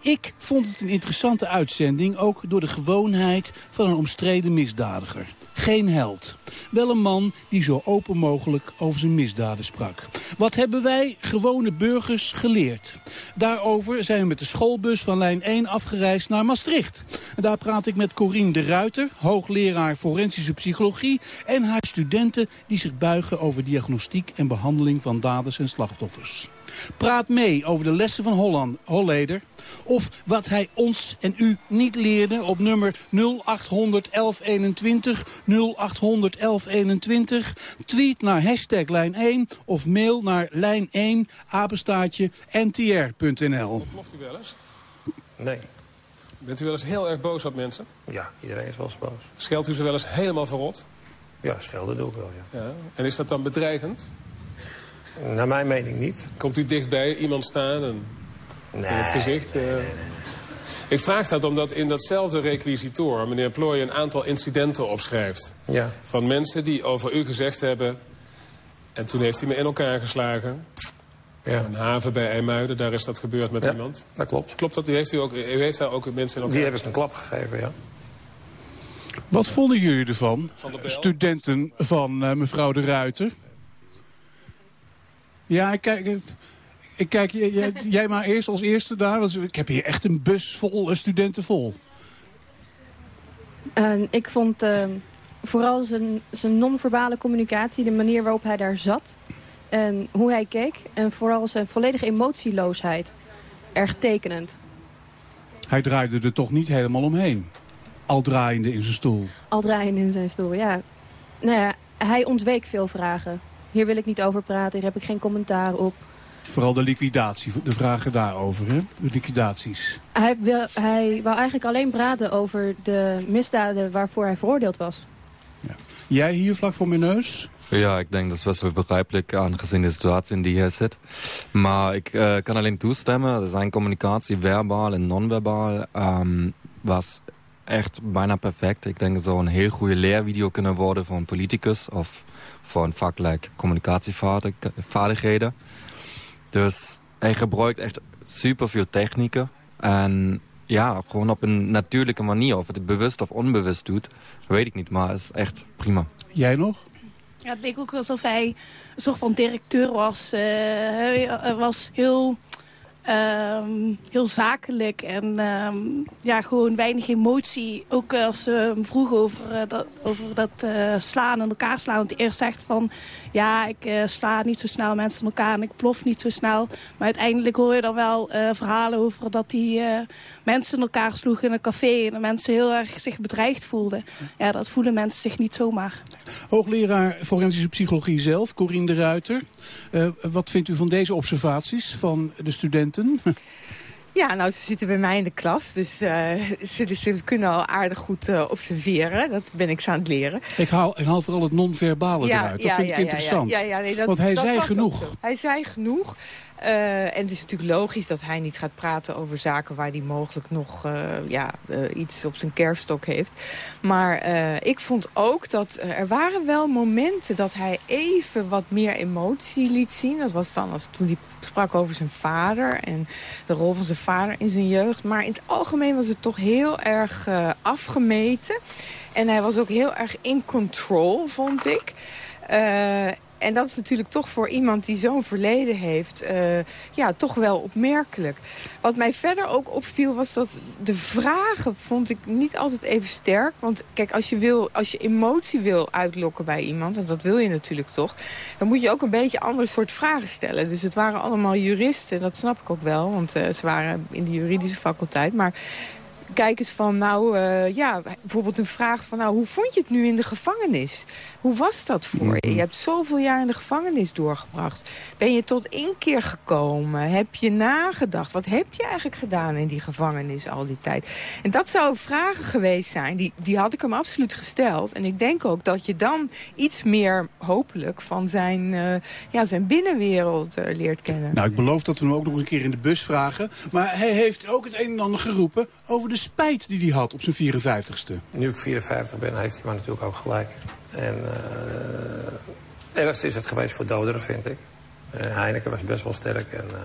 Speaker 20: Ik vond het een interessante uitzending, ook door de gewoonheid van een omstreden misdadiger. Geen held. Wel een man die zo open mogelijk over zijn misdaden sprak. Wat hebben wij, gewone burgers, geleerd? Daarover zijn we met de schoolbus van lijn 1 afgereisd naar Maastricht. En daar praat ik met Corine de Ruiter, hoogleraar forensische psychologie... en haar studenten die zich buigen over diagnostiek en behandeling van daders en slachtoffers. Praat mee over de lessen van Holland, Holleder. Of wat hij ons en u niet leerde op nummer 0800 1121. 0800 1121. Tweet naar hashtag lijn 1 of mail naar lijn 1 apenstaatje ntr.nl.
Speaker 13: Ploft u wel eens?
Speaker 21: Nee.
Speaker 13: Bent u wel eens heel erg boos op mensen?
Speaker 21: Ja, iedereen is wel eens boos.
Speaker 13: Scheldt u ze wel eens helemaal verrot?
Speaker 21: Ja, schelden doe ik wel, ja.
Speaker 13: Ja. En is dat dan bedreigend?
Speaker 21: Naar mijn mening niet.
Speaker 13: Komt u dichtbij iemand staan en in het gezicht? eh? Ik vraag dat omdat in datzelfde requisitoor meneer Plooy een aantal incidenten opschrijft.
Speaker 21: Ja.
Speaker 13: Van mensen die over u gezegd hebben... en toen heeft hij me in elkaar geslagen.
Speaker 21: Ja.
Speaker 13: Een haven bij IJmuiden, daar is dat gebeurd met
Speaker 21: Ja,
Speaker 13: iemand.
Speaker 21: dat klopt.
Speaker 13: Klopt dat? U heeft, u ook, u heeft daar ook mensen in elkaar
Speaker 21: Die heb ik een klap gegeven, ja.
Speaker 20: Wat vonden jullie ervan,
Speaker 13: Van
Speaker 20: studenten van eh, mevrouw de Ruiter? Ja, ik kijk, ik kijk jij, maar eerst als eerste daar. Want ik heb hier echt een bus vol studenten vol.
Speaker 22: En ik vond eh, vooral zijn, zijn non-verbale communicatie, de manier waarop hij daar zat en hoe hij keek en vooral zijn volledige emotieloosheid erg tekenend.
Speaker 20: Hij draaide er toch niet helemaal omheen. Al draaiende in zijn stoel.
Speaker 22: Al draaiende in zijn stoel, ja. Nou ja, hij ontweek veel vragen. Hier wil ik niet over praten, hier heb ik geen commentaar op.
Speaker 20: Vooral de liquidatie, de vragen daarover, hè? De liquidaties.
Speaker 22: Hij, wil, hij wou eigenlijk alleen praten over de misdaden waarvoor hij veroordeeld was.
Speaker 20: Jij hier vlak voor mijn neus?
Speaker 23: Ja, ik denk dat is best wel begrijpelijk aangezien de situatie in die hier zit. Maar ik eh, kan alleen toestemmen. Zijn communicatie, verbaal en non-verbaal, ehm, was echt bijna perfect. Ik denk het zou een heel goede leervideo kunnen worden voor een politicus of voor een vak like communicatievaardigheden. Dus hij gebruikt echt superveel technieken. En ja, gewoon op een natuurlijke manier. Of het het bewust of onbewust doet, weet ik niet. Maar het is echt prima.
Speaker 20: Jij nog?
Speaker 24: Ja, het leek ook alsof hij een soort van directeur was. Eh, hij was heel
Speaker 25: ehm, heel zakelijk en ehm, ja, gewoon weinig emotie. Ook als ze hem vroeg over eh, dat, over dat eh, slaan en elkaar slaan. Dat hij eerst zegt van, ja, ik eh, sla niet zo snel mensen in elkaar en ik plof niet zo snel. Maar uiteindelijk hoor je dan wel eh, verhalen over dat eh, mensen in elkaar sloeg in een café. En dat mensen heel erg zich bedreigd voelden. Ja, dat voelen mensen zich niet zomaar.
Speaker 20: Hoogleraar forensische psychologie zelf, Corine de Ruiter. Eh, wat vindt u van deze observaties van de studenten?
Speaker 26: Ja, nou, ze zitten bij mij in de klas, dus eh, ze, ze kunnen al aardig goed eh, observeren. Dat ben ik ze aan het leren.
Speaker 20: Ik haal, ik haal vooral het non-verbale eruit. Dat vind ik interessant.
Speaker 26: Nee, dat,
Speaker 20: Want hij zei genoeg.
Speaker 26: Hij zei genoeg. Eh, en het is natuurlijk logisch dat hij niet gaat praten over zaken... waar hij mogelijk nog eh, ja, eh, iets op zijn kerfstok heeft. Maar ik vond ook dat er waren wel momenten... dat hij even wat meer emotie liet zien. Dat was dan als toen hij sprak over zijn vader... en de rol van zijn vader in zijn jeugd. Maar in het algemeen was het toch heel erg afgemeten. En hij was ook heel erg in control, vond ik. En dat is natuurlijk toch voor iemand die zo'n verleden heeft... eh, ja, toch wel opmerkelijk. Wat mij verder ook opviel was dat de vragen vond ik niet altijd even sterk. Want kijk, als je, wil, als je emotie wil uitlokken bij iemand... en dat wil je natuurlijk toch... dan moet je ook een beetje ander soort vragen stellen. Dus het waren allemaal juristen, dat snap ik ook wel. Want eh, ze waren in de juridische faculteit. Maar kijk eens van, nou, eh, ja, bijvoorbeeld een vraag van... nou, hoe vond je het nu in de gevangenis? Hoe was dat voor je? Je hebt zoveel jaar in de gevangenis doorgebracht. Ben je tot inkeer gekomen? Heb je nagedacht? Wat heb je eigenlijk gedaan in die gevangenis al die tijd? En dat zouden vragen geweest zijn, die, die had ik hem absoluut gesteld. En ik denk ook dat je dan iets meer, hopelijk, van zijn, eh, ja, zijn binnenwereld eh, leert kennen.
Speaker 20: Nou, ik beloof dat we hem ook nog een keer in de bus vragen. Maar hij heeft ook het een en ander geroepen over de spijt die hij had op zijn 54ste.
Speaker 21: Nu ik 54 ben, heeft hij maar natuurlijk ook gelijk. En uh, ergst is het geweest voor Doderen, vind ik. Uh, Heineken was best wel sterk. En, uh,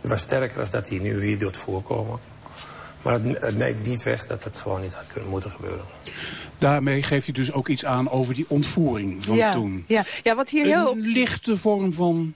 Speaker 21: was sterker dan dat hij nu hier doet voorkomen. Maar het, het neemt niet weg dat het gewoon niet had kunnen moeten gebeuren.
Speaker 20: Daarmee geeft hij dus ook iets aan over die ontvoering van
Speaker 26: ja,
Speaker 20: toen.
Speaker 26: Ja, ja, wat hier
Speaker 20: Een
Speaker 26: heel...
Speaker 20: lichte vorm van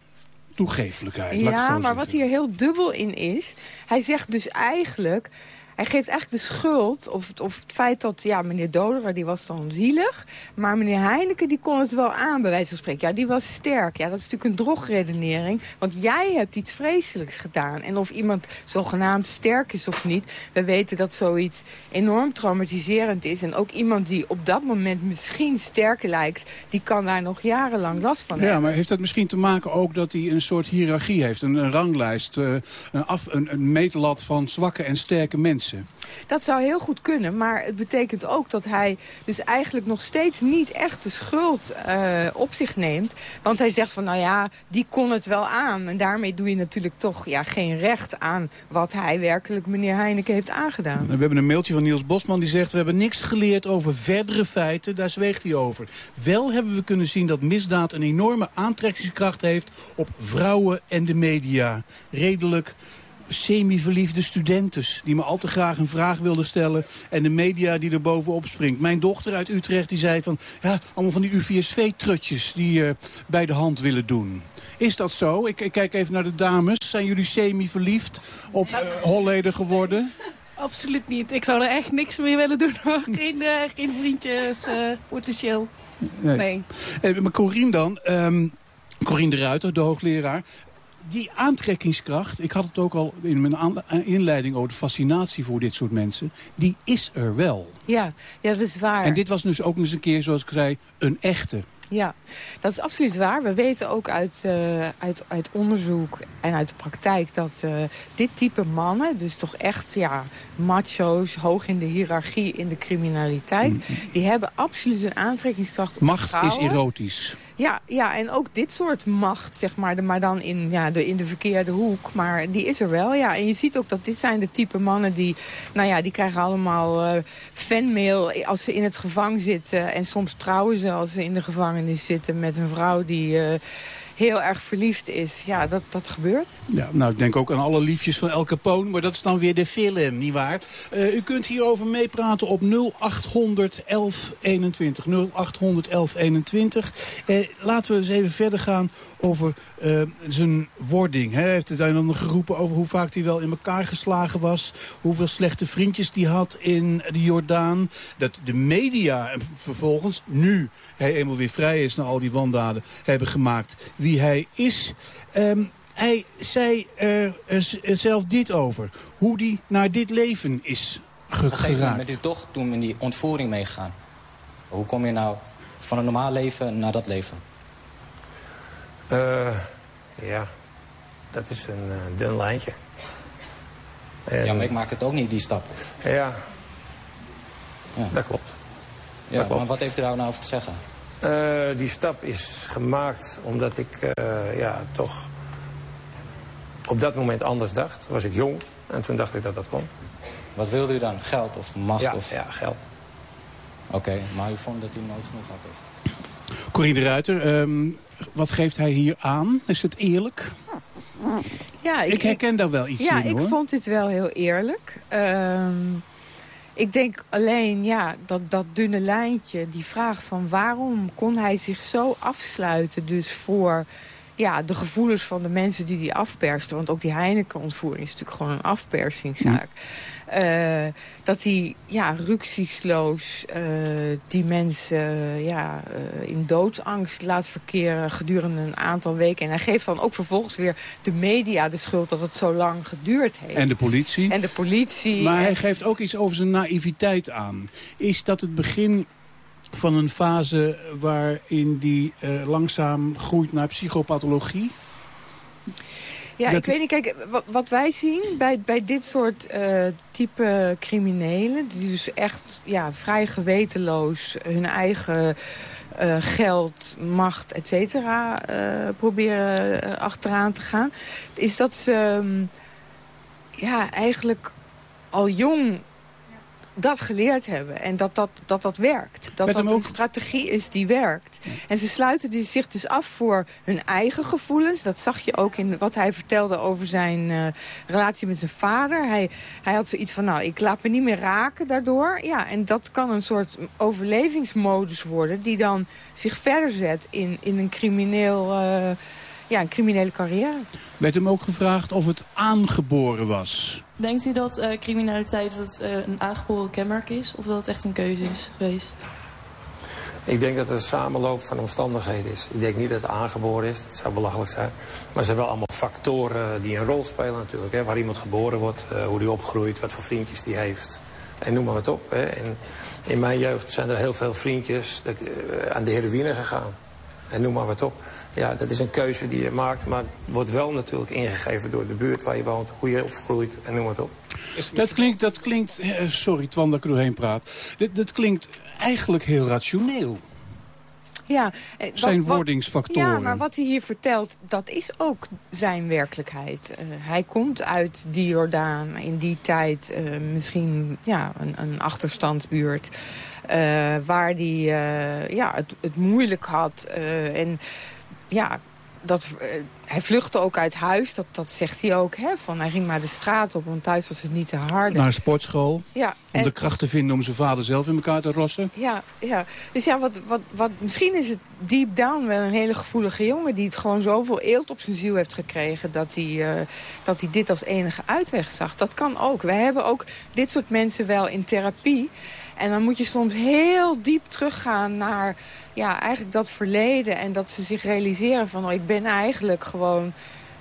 Speaker 20: toegeeflijkheid.
Speaker 26: Ja, maar wat hier heel dubbel in is... hij zegt dus eigenlijk... Hij geeft eigenlijk de schuld, of, of het feit dat ja, meneer Doderer die was dan zielig... maar meneer Heineken die kon het wel aan, bij wijze van spreken. Ja, die was sterk. Ja, dat is natuurlijk een drogredenering. Want jij hebt iets vreselijks gedaan. En of iemand zogenaamd sterk is of niet... we weten dat zoiets enorm traumatiserend is. En ook iemand die op dat moment misschien sterker lijkt... die kan daar nog jarenlang last van
Speaker 20: Ja,
Speaker 26: hebben.
Speaker 20: maar heeft dat misschien te maken ook dat hij een soort hiërarchie heeft? Een, een ranglijst, eh, een, af, een, een meetlat van zwakke en sterke mensen?
Speaker 26: Dat zou heel goed kunnen, maar het betekent ook dat hij dus eigenlijk nog steeds niet echt de schuld eh, op zich neemt. Want hij zegt van, nou ja, die kon het wel aan. En daarmee doe je natuurlijk toch ja, geen recht aan wat hij werkelijk meneer Heineken heeft aangedaan.
Speaker 20: We hebben een mailtje van Niels Bosman die zegt... we hebben niks geleerd over verdere feiten, daar zweegt hij over. Wel hebben we kunnen zien dat misdaad een enorme aantrekkingskracht heeft... op vrouwen en de media. Redelijk semi-verliefde studentes die me al te graag een vraag wilden stellen... en de media die er bovenop springt. Mijn dochter uit Utrecht die zei van... ja, allemaal van die UVSV-trutjes die eh, bij de hand willen doen. Is dat zo? Ik, ik kijk even naar de dames. Zijn jullie semi-verliefd op Holleder geworden?
Speaker 25: Absoluut niet. Ik zou er echt niks mee willen doen. hoor. geen, eh, geen vriendjes, potentieel. Nee.
Speaker 20: Eh, maar Corine dan, ehm, Corine de Ruiter, de hoogleraar. Die aantrekkingskracht, ik had het ook al in mijn inleiding over de fascinatie voor dit soort mensen. Die is er wel.
Speaker 26: Ja, ja dat is waar.
Speaker 20: En dit was dus ook eens een keer, zoals ik zei, een echte.
Speaker 26: Ja, dat is absoluut waar. We weten ook uit, eh, uit, uit onderzoek en uit de praktijk dat eh, dit type mannen, dus toch echt ja, macho's, hoog in de hiërarchie in de criminaliteit, die hebben absoluut een aantrekkingskracht op.
Speaker 20: Macht is
Speaker 26: vrouwen.
Speaker 20: erotisch.
Speaker 26: Ja, ja, en ook dit soort macht, zeg maar, de- maar dan in, ja, de, in de verkeerde hoek. Maar die is er wel, ja. En je ziet ook dat dit zijn de type mannen die... Nou ja, die krijgen allemaal eh, fanmail als ze in het gevangen zitten. En soms trouwen ze als ze in de gevangenis zitten met een vrouw die... eh, heel erg verliefd is. Ja, dat, dat gebeurt.
Speaker 20: Ja, nou, ik denk ook aan alle liefjes van El Capone, maar dat is dan weer de film, nietwaar? Uh, u kunt hierover meepraten op 0800 1121. 0800 1121. Uh, laten we eens even verder gaan over uh, zijn wording. Hij heeft het dan geroepen over hoe vaak hij wel in elkaar geslagen was. Hoeveel slechte vriendjes die had in de Jordaan. Dat de media vervolgens, nu hij eenmaal weer vrij is na al die wandaden, hebben gemaakt wie hij is. Um, hij zei er zelf dit over. Hoe hij naar dit leven is ge geraakt.
Speaker 27: met uw dochter toen in die ontvoering meegaan. Hoe kom je nou van een normaal leven naar dat leven?
Speaker 21: Uh, ja, dat is een uh, dun lijntje.
Speaker 27: En... Ja, maar ik maak het ook niet, die stap.
Speaker 21: Ja, ja. dat klopt.
Speaker 27: Ja, dat klopt. maar wat heeft u daar nou over te zeggen?
Speaker 21: Uh, die stap is gemaakt omdat ik uh, ja, toch op dat moment anders dacht. Was ik jong en toen dacht ik dat dat kon.
Speaker 27: Wat wilde u dan? Geld of macht?
Speaker 21: Ja,
Speaker 27: of...
Speaker 21: ja geld.
Speaker 27: Oké, okay, maar u vond dat u nooit genoeg had? Of...
Speaker 20: Corine de Ruiter, um, wat geeft hij hier aan? Is het eerlijk?
Speaker 26: Ja, ik,
Speaker 20: ik herken daar wel iets
Speaker 26: ja,
Speaker 20: in,
Speaker 26: Ja, ik vond dit wel heel eerlijk. Um, ik denk alleen, ja, dat, dat dunne lijntje, die vraag van waarom kon hij zich zo afsluiten dus voor ja, de gevoelens van de mensen die die afpersten. Want ook die Heineken-ontvoering is natuurlijk gewoon een afpersingszaak. Uh, dat hij ja, ruksichtsloos uh, die mensen uh, ja, in doodsangst laat verkeren gedurende een aantal weken. En hij geeft dan ook vervolgens weer de media de schuld dat het zo lang geduurd heeft.
Speaker 20: En de politie.
Speaker 26: En de politie.
Speaker 20: Maar
Speaker 26: en...
Speaker 20: hij geeft ook iets over zijn naïviteit aan. Is dat het begin van een fase waarin die langzaam groeit naar psychopathologie?
Speaker 26: Ja, dat ik weet niet. Kijk, wat wij zien bij, bij dit soort uh, type criminelen... die dus echt ja, vrij gewetenloos hun eigen uh, geld, macht, et cetera... Uh, proberen achteraan te gaan... is dat ze um, ja, eigenlijk al jong dat geleerd hebben. En dat dat, dat, dat werkt. Dat
Speaker 20: Met
Speaker 26: dat een strategie is die werkt. En ze sluiten zich dus af voor hun eigen gevoelens. Dat zag je ook in wat hij vertelde over zijn eh, relatie met zijn vader. Hij, hij had zoiets van, nou, ik laat me niet meer raken daardoor. Ja, en dat kan een soort overlevingsmodus worden... die dan zich verder zet in, in een crimineel... eh, ja, een criminele carrière.
Speaker 20: Werd hem ook gevraagd of het aangeboren was.
Speaker 28: Denkt u dat eh, criminaliteit dat, eh, een aangeboren kenmerk is? Of dat het echt een keuze is geweest?
Speaker 21: Ik denk dat het een samenloop van omstandigheden is. Ik denk niet dat het aangeboren is, dat zou belachelijk zijn. Maar er zijn wel allemaal factoren die een rol spelen natuurlijk. Hè. Waar iemand geboren wordt, eh, hoe die opgroeit, wat voor vriendjes die heeft. En noem maar wat op. Hè. En in mijn jeugd zijn er heel veel vriendjes dat, aan de heroïne gegaan. En noem maar wat op. Ja, dat is een keuze die je maakt, maar het wordt wel natuurlijk ingegeven door de buurt waar je woont, hoe je opgroeit en noem maar wat op.
Speaker 20: Dat klinkt, dat klinkt eh, sorry Twan dat ik er doorheen praat. Dat, dat klinkt eigenlijk heel rationeel.
Speaker 26: Ja, eh, wat-
Speaker 20: Zijn
Speaker 26: wat-
Speaker 20: wordingsfactoren.
Speaker 26: Ja, maar wat hij hier vertelt, dat is ook zijn werkelijkheid. Eh, hij komt uit die Jordaan, in die tijd eh, misschien ja, een, een achterstandsbuurt... eh, waar hij eh, ja, het, het moeilijk had. eh, en ja, dat, eh, hij vluchtte ook uit huis, dat, dat zegt hij ook. Hè, van, hij ging maar de straat op, want thuis was het niet te hard.
Speaker 20: Naar een sportschool.
Speaker 26: Ja,
Speaker 20: Om
Speaker 26: en-
Speaker 20: de kracht te vinden om zijn vader zelf in elkaar te rossen.
Speaker 26: Ja, ja. dus ja, wat, wat, wat, misschien is het deep down wel een hele gevoelige jongen... die het gewoon zoveel eelt op zijn ziel heeft gekregen... dat hij, eh, dat hij dit als enige uitweg zag. Dat kan ook. Wij hebben ook dit soort mensen wel in therapie. En dan moet je soms heel diep teruggaan naar ja, eigenlijk dat verleden... en dat ze zich realiseren van... Oh, ik ben eigenlijk gewoon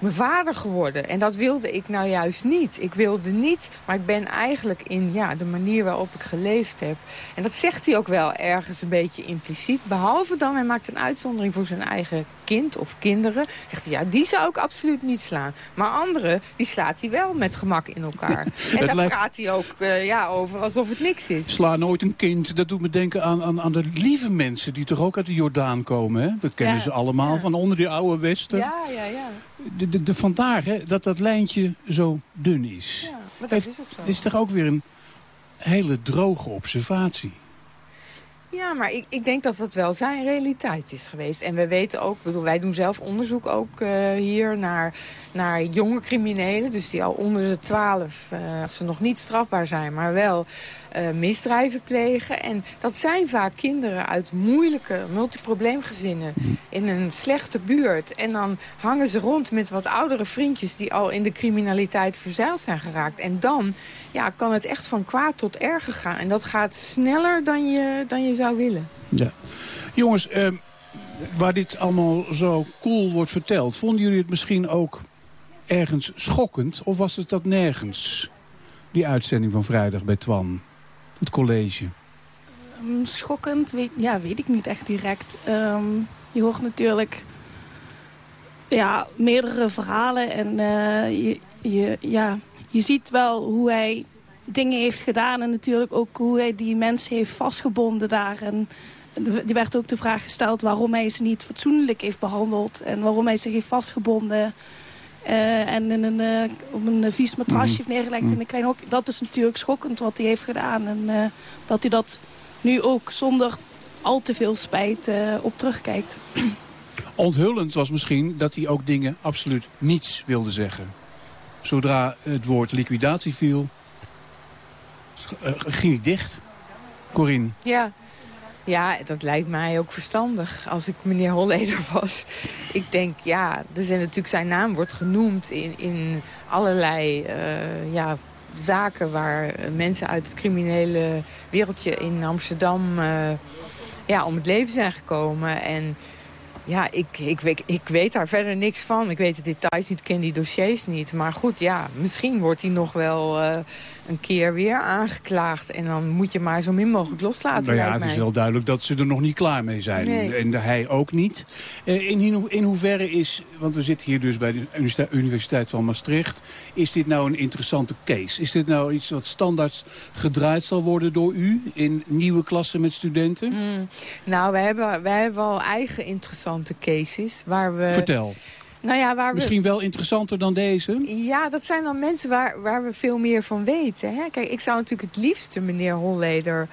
Speaker 26: mijn vader geworden. En dat wilde ik nou juist niet. Ik wilde niet, maar ik ben eigenlijk in ja, de manier waarop ik geleefd heb. En dat zegt hij ook wel ergens een beetje impliciet. Behalve dan, hij maakt een uitzondering voor zijn eigen kind of kinderen. Zegt hij, ja, die zou ik absoluut niet slaan. Maar anderen, die slaat hij wel met gemak in elkaar. en daar
Speaker 20: lijkt-
Speaker 26: praat hij ook eh, ja, over alsof het niks is.
Speaker 20: Sla nooit een kind. Dat doet me denken aan, aan, aan de lieve mensen die toch ook uit de Jordaan komen. Hè? We kennen
Speaker 26: Ja,
Speaker 20: ze allemaal van onder die oude westen.
Speaker 26: Ja, ja, ja.
Speaker 20: De, de, de- vandaar hè, dat dat lijntje zo dun is.
Speaker 26: ja maar dat
Speaker 20: Heeft-
Speaker 26: is ook zo.
Speaker 20: Is toch ook weer een hele droge observatie.
Speaker 26: Ja, maar ik, ik denk dat dat wel zijn realiteit is geweest. En we weten ook, bedoel, wij doen zelf onderzoek ook uh, hier naar, naar jonge criminelen. Dus die al onder de 12, uh, als ze nog niet strafbaar zijn, maar wel misdrijven plegen. En dat zijn vaak kinderen uit moeilijke multiprobleemgezinnen in een slechte buurt. En dan hangen ze rond met wat oudere vriendjes die al in de criminaliteit verzeild zijn geraakt. En dan ja, kan het echt van kwaad tot erger gaan. En dat gaat sneller dan je, dan je zou willen.
Speaker 20: Ja. Jongens, uh, waar dit allemaal zo cool wordt verteld... vonden jullie het misschien ook ergens schokkend? Of was het dat nergens? Die uitzending van vrijdag bij Twan. Het college.
Speaker 25: Um, schokkend? Weet, ja, weet ik niet echt direct. Um, je hoort natuurlijk ja, meerdere verhalen. En uh, je, je, ja, je ziet wel hoe hij dingen heeft gedaan. En natuurlijk ook hoe hij die mensen heeft vastgebonden daar. En er werd ook de vraag gesteld waarom hij ze niet fatsoenlijk heeft behandeld. En waarom hij zich heeft vastgebonden. Uh, en in een, uh, op een vies matrasje mm. heeft neergelegd in een klein hok. Dat is natuurlijk schokkend wat hij heeft gedaan. En uh, dat hij dat nu ook zonder al te veel spijt op terugkijkt.
Speaker 20: Onthullend was misschien dat hij ook dingen absoluut niets wilde zeggen. Zodra het woord liquidatie viel, ging hij dicht. Corine.
Speaker 26: Ja, ja, dat lijkt mij ook verstandig als ik meneer Holleder was. Ik denk, ja, er zijn natuurlijk zijn naam wordt genoemd in, in allerlei uh, ja, zaken... waar mensen uit het criminele wereldje in Amsterdam uh, ja, om het leven zijn gekomen. En ja, ik, ik, ik, ik weet daar verder niks van. Ik weet de details niet, ik ken die dossiers niet. Maar goed, ja, misschien wordt hij nog wel uh, een keer weer aangeklaagd. En dan moet je maar zo min mogelijk loslaten,
Speaker 20: Nou ja, het is wel duidelijk dat ze er nog niet klaar mee zijn.
Speaker 26: Nee.
Speaker 20: En hij ook niet. Uh, in, in hoeverre is, want we zitten hier dus bij de Universiteit van Maastricht... is dit nou een interessante case? Is dit nou iets wat standaard gedraaid zal worden door u... in nieuwe klassen met studenten?
Speaker 26: Mm, nou, wij hebben, wij hebben wel eigen interessante cases. Waar we...
Speaker 20: Vertel.
Speaker 26: Nou ja, waar
Speaker 20: Misschien
Speaker 26: we...
Speaker 20: wel interessanter dan deze?
Speaker 26: Ja, dat zijn dan mensen waar, waar we veel meer van weten. Hè? Kijk, ik zou natuurlijk het liefste meneer Holleder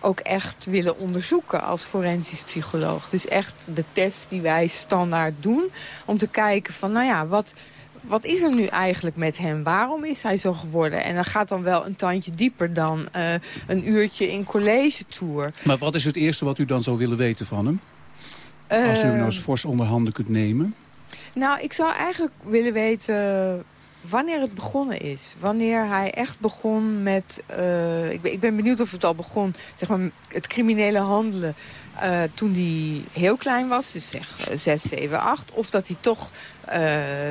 Speaker 26: ook echt willen onderzoeken als forensisch psycholoog. Dus echt de test die wij standaard doen. Om te kijken van, nou ja, wat, wat is er nu eigenlijk met hem? Waarom is hij zo geworden? En dat gaat dan wel een tandje dieper dan uh, een uurtje in college tour.
Speaker 20: Maar wat is het eerste wat u dan zou willen weten van hem?
Speaker 26: Uh,
Speaker 20: als u hem nou eens fors onder handen kunt nemen.
Speaker 26: Nou, ik zou eigenlijk willen weten wanneer het begonnen is. Wanneer hij echt begon met... Uh, ik, ben, ik, ben, benieuwd of het al begon, zeg maar, het criminele handelen... Uh, toen hij heel klein was, dus zeg uh, 6, 7, 8. Of dat hij toch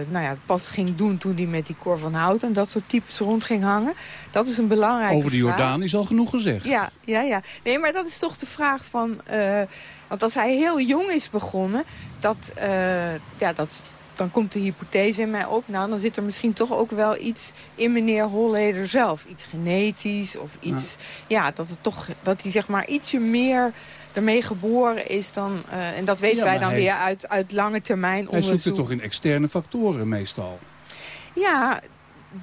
Speaker 26: nou ja, pas ging doen toen hij met die Cor van Hout... en dat soort types rond ging hangen. Dat is een belangrijke
Speaker 20: Over de Jordaan is al genoeg gezegd.
Speaker 26: Ja, ja, ja. Nee, maar dat is toch de vraag van... want als hij heel jong is begonnen, dat, ja, dat dan komt de hypothese in mij op. Nou, dan zit er misschien toch ook wel iets in meneer Holleder zelf. Iets genetisch of iets... Ja, ja dat, het toch, dat hij zeg maar ietsje meer ermee geboren is dan... Uh, en dat weten
Speaker 20: Ja,
Speaker 26: wij dan
Speaker 20: hij-
Speaker 26: weer uit, uit lange termijn
Speaker 20: Hij
Speaker 26: onderzoek.
Speaker 20: zoekt het toch in externe factoren meestal.
Speaker 26: Ja,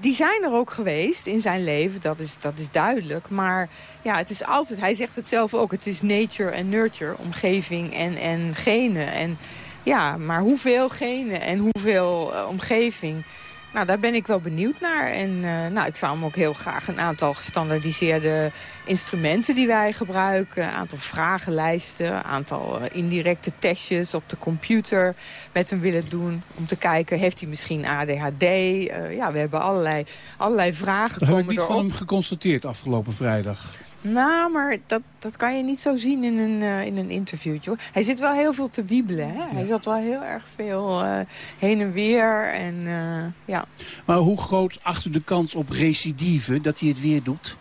Speaker 26: die zijn er ook geweest in zijn leven, dat is, dat is duidelijk. Maar ja, het is altijd, hij zegt het zelf ook, het is nature en nurture, omgeving en, en genen. En ja, maar hoeveel genen en hoeveel eh, omgeving, nou, daar ben ik wel benieuwd naar. En eh, nou, ik zou hem ook heel graag een aantal gestandaardiseerde instrumenten die wij gebruiken. Een aantal vragenlijsten, een aantal eh, indirecte testjes op de computer met hem willen doen. Om te kijken, heeft hij misschien ADHD? Eh, ja, we hebben allerlei, allerlei vragen
Speaker 20: Dat heb ik niet van hem geconstateerd afgelopen vrijdag.
Speaker 26: Nou, maar dat, dat kan je niet zo zien in een, eh, in een interviewtje. Hoor. Hij zit wel heel veel te wiebelen. Hè? Hij zat wel heel erg veel eh, heen en weer. En, eh, ja.
Speaker 20: Maar hoe groot achter de kans op recidive dat hij het weer doet?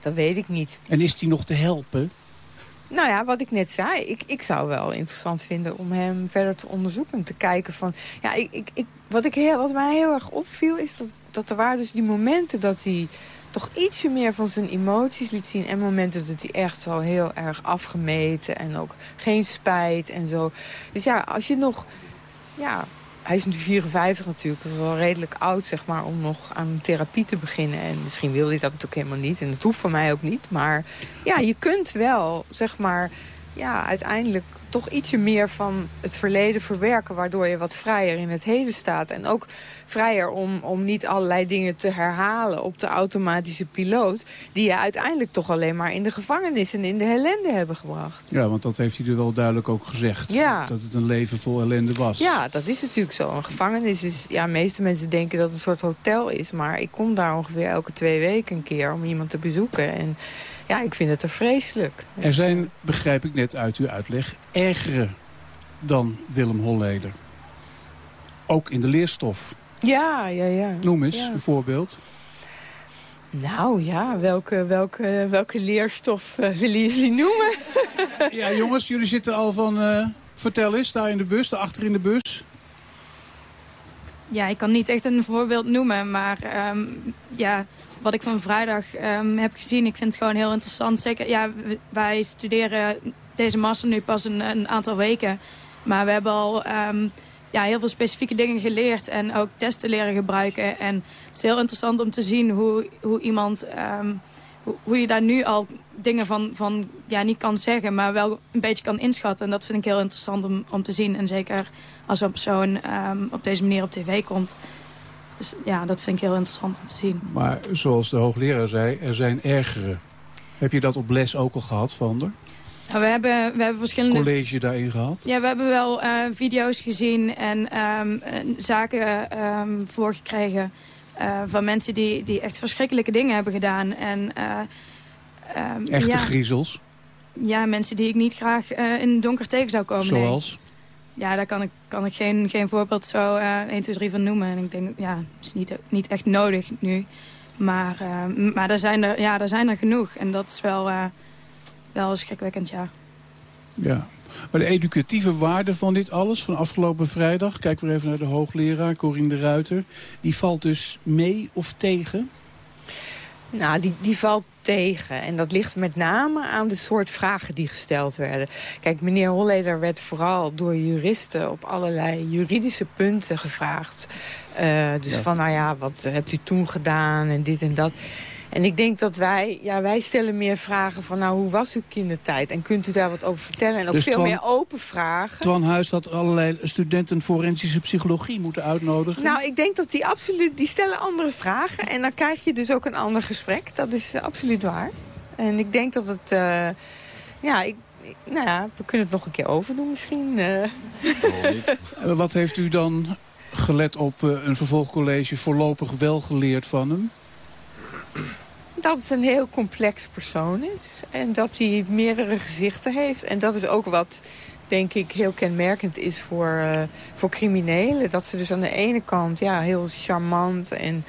Speaker 26: Dat weet ik niet.
Speaker 20: En is hij nog te helpen?
Speaker 26: Nou ja, wat ik net zei. Ik, ik zou wel interessant vinden om hem verder te onderzoeken. Te kijken van... Ja, ik, ik, ik, wat, ik heel, wat mij heel erg opviel is dat, dat er waren dus die momenten dat hij toch ietsje meer van zijn emoties liet zien. En momenten dat hij echt zo heel erg afgemeten. En ook geen spijt en zo. Dus ja, als je nog... Ja, hij is nu 54 natuurlijk, dat is wel redelijk oud zeg maar, om nog aan therapie te beginnen. En misschien wil hij dat natuurlijk helemaal niet en dat hoeft voor mij ook niet. Maar ja, je kunt wel zeg maar, ja, uiteindelijk toch ietsje meer van het verleden verwerken... waardoor je wat vrijer in het heden staat. En ook vrijer om, om niet allerlei dingen te herhalen op de automatische piloot... die je uiteindelijk toch alleen maar in de gevangenis en in de ellende hebben gebracht.
Speaker 20: Ja, want dat heeft hij er wel duidelijk ook gezegd.
Speaker 26: Ja.
Speaker 20: Dat het een leven vol ellende was.
Speaker 26: Ja, dat is natuurlijk zo. Een gevangenis is... Ja, meeste mensen denken dat het een soort hotel is. Maar ik kom daar ongeveer elke twee weken een keer om iemand te bezoeken. En ja, ik vind het er vreselijk.
Speaker 20: Er zijn, begrijp ik net uit uw uitleg, ergere dan Willem Holleder. Ook in de leerstof.
Speaker 26: Ja, ja, ja.
Speaker 20: Noem eens
Speaker 26: Ja.
Speaker 20: een voorbeeld.
Speaker 26: Nou ja, welke, welke, welke leerstof eh, willen jullie noemen?
Speaker 20: Ja, jongens, jullie zitten al van... eh, vertel eens, daar in de bus, daar achter in de bus.
Speaker 29: Ja, ik kan niet echt een voorbeeld noemen, maar ehm, ja, wat ik van vrijdag ehm, heb gezien, ik vind het gewoon heel interessant. Zeker, ja, wij studeren deze master nu pas een, aantal weken, maar we hebben al ehm, ja, heel veel specifieke dingen geleerd en ook testen leren gebruiken. En het is heel interessant om te zien hoe, hoe iemand, ehm, hoe, je daar nu al dingen van, van ja, niet kan zeggen, maar wel een beetje kan inschatten. En dat vind ik heel interessant om, om te zien. En zeker als zo'n persoon op deze manier op tv komt. Dus ja, dat vind ik heel interessant om te zien.
Speaker 20: Maar zoals de hoogleraar zei, er zijn ergere. Heb je dat op les ook al gehad, Vander?
Speaker 29: Nou, we, hebben, we hebben verschillende...
Speaker 20: College daarin gehad?
Speaker 29: Ja, we hebben wel eh, video's gezien en ehm, eh, zaken ehm, voorgekregen... eh, van mensen die, die echt verschrikkelijke dingen hebben gedaan. En, eh, ehm,
Speaker 20: Echte
Speaker 29: ja,
Speaker 20: griezels?
Speaker 29: Ja, mensen die ik niet graag eh, in het donker tegen zou komen. nee. Ja, daar kan ik, kan ik geen, geen voorbeeld zo eh 1, 2, 3 van noemen. En ik denk, ja, het is niet, niet echt nodig nu. Maar, eh, maar daar, zijn er, ja, daar zijn er genoeg. En dat is wel, eh, wel schrikwekkend, ja.
Speaker 20: Ja. Maar de educatieve waarde van dit alles, van afgelopen vrijdag... kijken we even naar de hoogleraar, Corine de Ruiter... die valt dus mee of tegen?
Speaker 26: Nou, die, die valt tegen. En dat ligt met name aan de soort vragen die gesteld werden. Kijk, meneer Holleder werd vooral door juristen op allerlei juridische punten gevraagd. Eh, dus
Speaker 30: Ja.
Speaker 26: van, nou ja, wat hebt u toen gedaan en dit en dat. En ik denk dat wij, ja, wij stellen meer vragen van, nou, hoe was uw kindertijd? En kunt u daar wat over vertellen? En ook
Speaker 20: Dus
Speaker 26: veel
Speaker 20: Twan-
Speaker 26: meer open vragen.
Speaker 20: Twan Huis had allerlei studenten forensische psychologie moeten uitnodigen.
Speaker 26: Nou, ik denk dat die absoluut, die stellen andere vragen. En dan krijg je dus ook een ander gesprek. Dat is eh, absoluut waar. En ik denk dat het, eh, ja, ik, nou ja, we kunnen het nog een keer overdoen misschien. eh.
Speaker 20: Wat heeft u dan gelet op een vervolgcollege voorlopig wel geleerd van hem?
Speaker 26: Dat het een heel complex persoon is. En dat hij meerdere gezichten heeft. En dat is ook wat, denk ik, heel kenmerkend is voor, eh, voor criminelen. Dat ze dus aan de ene kant ja, heel charmant en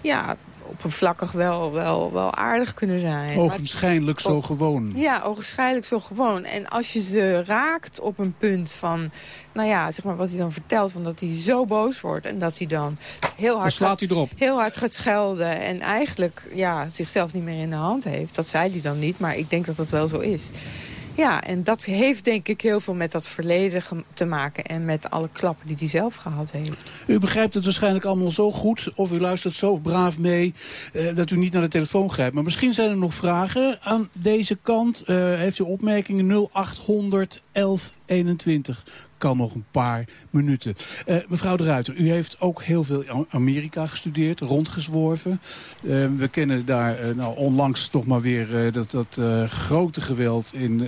Speaker 26: ja, oppervlakkig wel, wel, wel aardig kunnen zijn. Maar-
Speaker 20: Ogenschijnlijk zo gewoon.
Speaker 26: Ja, ogenschijnlijk zo gewoon. En als je ze raakt op een punt van... nou ja, zeg maar wat hij dan vertelt... Van dat hij zo boos wordt en dat hij dan heel hard,
Speaker 20: slaat
Speaker 26: gaat,
Speaker 20: hij erop.
Speaker 26: heel hard gaat schelden... en eigenlijk ja, zichzelf niet meer in de hand heeft. Dat zei hij dan niet, maar ik denk dat dat wel zo is. Ja, en dat heeft denk ik heel veel met dat verleden te maken... en met alle klappen die hij zelf gehad heeft.
Speaker 20: U begrijpt het waarschijnlijk allemaal zo goed, of u luistert zo braaf mee, eh, dat u niet naar de telefoon grijpt. Maar misschien zijn er nog vragen aan deze kant. Eh, heeft u opmerkingen 0800 1121? Kan nog een paar minuten. Eh, mevrouw de Ruiter, u heeft ook heel veel Amerika gestudeerd, rondgezworven. Eh, we kennen daar eh, nou, onlangs toch maar weer dat, dat grote geweld in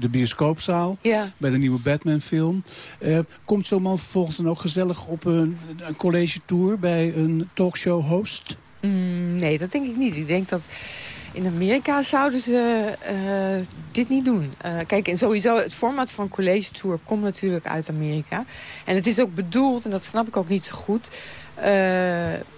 Speaker 20: de bioscoopzaal.
Speaker 26: Ja.
Speaker 20: Bij de nieuwe Batman-film. Eh, komt zo'n man vervolgens dan ook gezellig op een, een college-tour bij een talkshow-host?
Speaker 26: Mm, nee, dat denk ik niet. Ik denk dat in Amerika zouden ze eh, dit niet doen. Eh, kijk, en sowieso het format van college tour komt natuurlijk uit Amerika. En het is ook bedoeld, en dat snap ik ook niet zo goed... eh,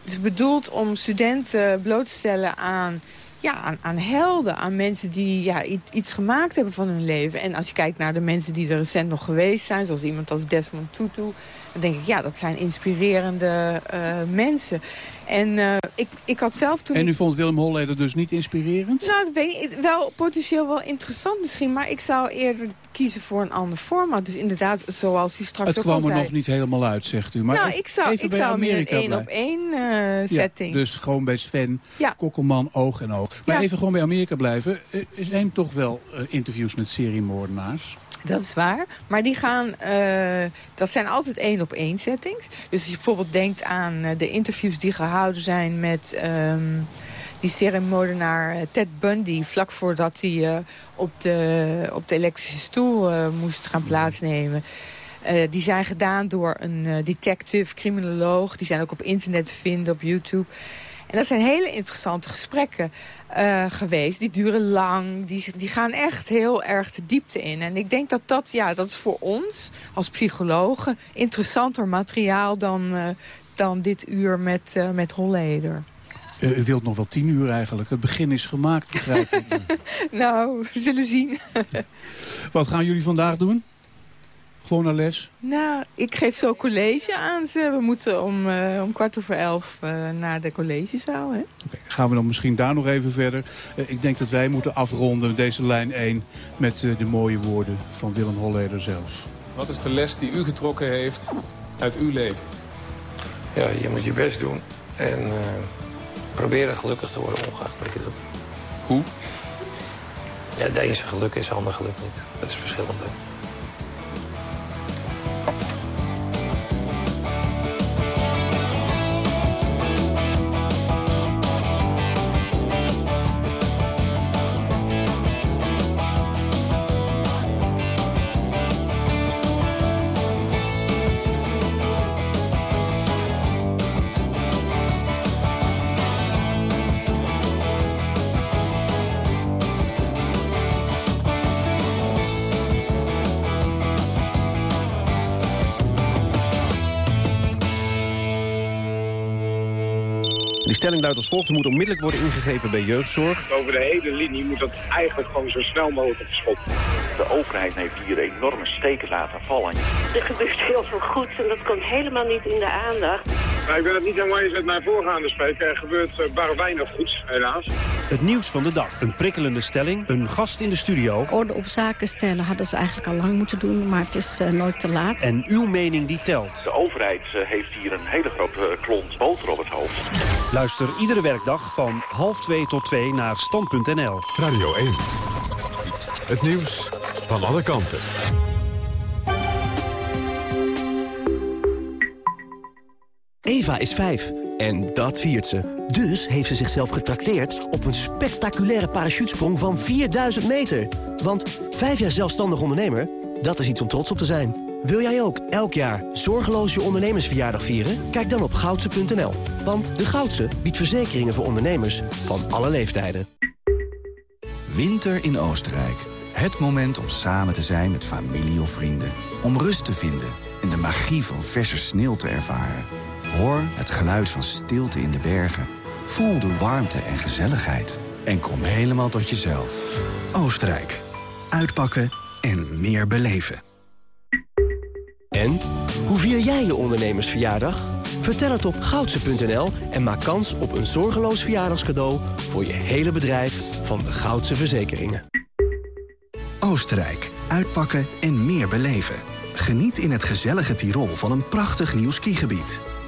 Speaker 26: het is bedoeld om studenten bloot te stellen aan... Ja, aan, aan helden, aan mensen die ja, iets gemaakt hebben van hun leven. En als je kijkt naar de mensen die er recent nog geweest zijn... zoals iemand als Desmond Tutu... Dan denk ik, ja, dat zijn inspirerende uh, mensen. En uh, ik, ik had zelf toen...
Speaker 20: En u vond Willem Holleder dus niet inspirerend?
Speaker 26: Nou, dat weet ik, wel potentieel wel interessant misschien. Maar ik zou eerder kiezen voor een ander format. Dus inderdaad, zoals u straks
Speaker 20: Het
Speaker 26: ook al
Speaker 20: kwam er
Speaker 26: zei.
Speaker 20: nog niet helemaal uit, zegt u. Maar
Speaker 26: nou, ik zou, ik zou meer een
Speaker 20: Amerika
Speaker 26: één op één eh, setting.
Speaker 20: Ja, dus gewoon bij Sven,
Speaker 26: Ja.
Speaker 20: Kokkelman, oog en oog. Maar
Speaker 26: Ja.
Speaker 20: even gewoon bij Amerika blijven. Er zijn toch wel eh, interviews met seriemoordenaars?
Speaker 26: Dat is waar. Maar die gaan, eh, dat zijn altijd één op één settings. Dus als je bijvoorbeeld denkt aan eh, de interviews die gehouden zijn met ehm, die seriemoordenaar eh, Ted Bundy. Vlak voordat hij op, de, op de elektrische stoel moest gaan plaatsnemen. Eh, die zijn gedaan door een detective, criminoloog. Die zijn ook op internet te vinden, op YouTube. En dat zijn hele interessante gesprekken eh, geweest. Die duren lang, die, die gaan echt heel erg de diepte in. En ik denk dat dat, ja, dat is voor ons als psychologen interessanter materiaal dan, eh, dan dit uur met, eh, met Holleder.
Speaker 20: U wilt nog wel tien uur eigenlijk. Het begin is gemaakt, begrijp ik.
Speaker 26: nou, we zullen zien.
Speaker 20: Wat gaan jullie vandaag doen? Gewoon naar les?
Speaker 26: nou, ik geef zo college aan ze. We moeten om, eh, om kwart over elf eh, naar de collegezaal. Hè?
Speaker 20: Gaan we dan misschien daar nog even verder? Eh, ik denk dat wij moeten afronden deze lijn 1 met eh, de mooie woorden van Willem Holleder zelfs.
Speaker 13: Wat is de les die u getrokken heeft uit uw leven?
Speaker 21: Ja, je moet je best doen. En eh, proberen gelukkig te worden, ongeacht wat je doet.
Speaker 13: Hoe?
Speaker 21: Ja, de ene geluk is, de ander geluk niet. Dat is verschillend. hè.
Speaker 31: Stelling luidt als volgt. Er moet onmiddellijk worden ingegrepen bij jeugdzorg.
Speaker 30: Over de hele linie moet dat eigenlijk gewoon zo snel mogelijk stoppen.
Speaker 32: De overheid heeft hier enorme steken laten vallen.
Speaker 24: Er gebeurt heel veel goeds en dat komt helemaal niet in de aandacht.
Speaker 30: Maar ik ben het niet helemaal eens met mijn voorgaande spreker. Er gebeurt uh, bar weinig goeds, helaas.
Speaker 31: Het nieuws van de dag. Een prikkelende stelling. Een gast in de studio.
Speaker 33: Orde op zaken stellen hadden ze eigenlijk al lang moeten doen, maar het is eh, nooit te laat.
Speaker 31: En uw mening die telt.
Speaker 32: De overheid eh, heeft hier een hele grote eh, klont boter op het hoofd.
Speaker 31: Luister iedere werkdag van half twee tot twee naar stand.nl.
Speaker 1: Radio 1. Het nieuws van alle kanten.
Speaker 34: Eva is vijf en dat viert ze. Dus heeft ze zichzelf getrakteerd op een spectaculaire parachutesprong van 4000 meter. Want vijf jaar zelfstandig ondernemer, dat is iets om trots op te zijn. Wil jij ook elk jaar zorgeloos je ondernemersverjaardag vieren? Kijk dan op goudse.nl. Want de Goudse biedt verzekeringen voor ondernemers van alle leeftijden.
Speaker 35: Winter in Oostenrijk. Het moment om samen te zijn met familie of vrienden. Om rust te vinden en de magie van verse sneeuw te ervaren. Hoor het geluid van stilte in de bergen. Voel de warmte en gezelligheid. En kom helemaal tot jezelf. Oostenrijk. Uitpakken en meer beleven.
Speaker 34: En? Hoe vier jij je ondernemersverjaardag? Vertel het op goudse.nl en maak kans op een zorgeloos verjaardagscadeau... voor je hele bedrijf van de Goudse Verzekeringen.
Speaker 35: Oostenrijk. Uitpakken en meer beleven. Geniet in het gezellige Tirol van een prachtig nieuw skigebied.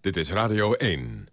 Speaker 1: Dit is Radio 1.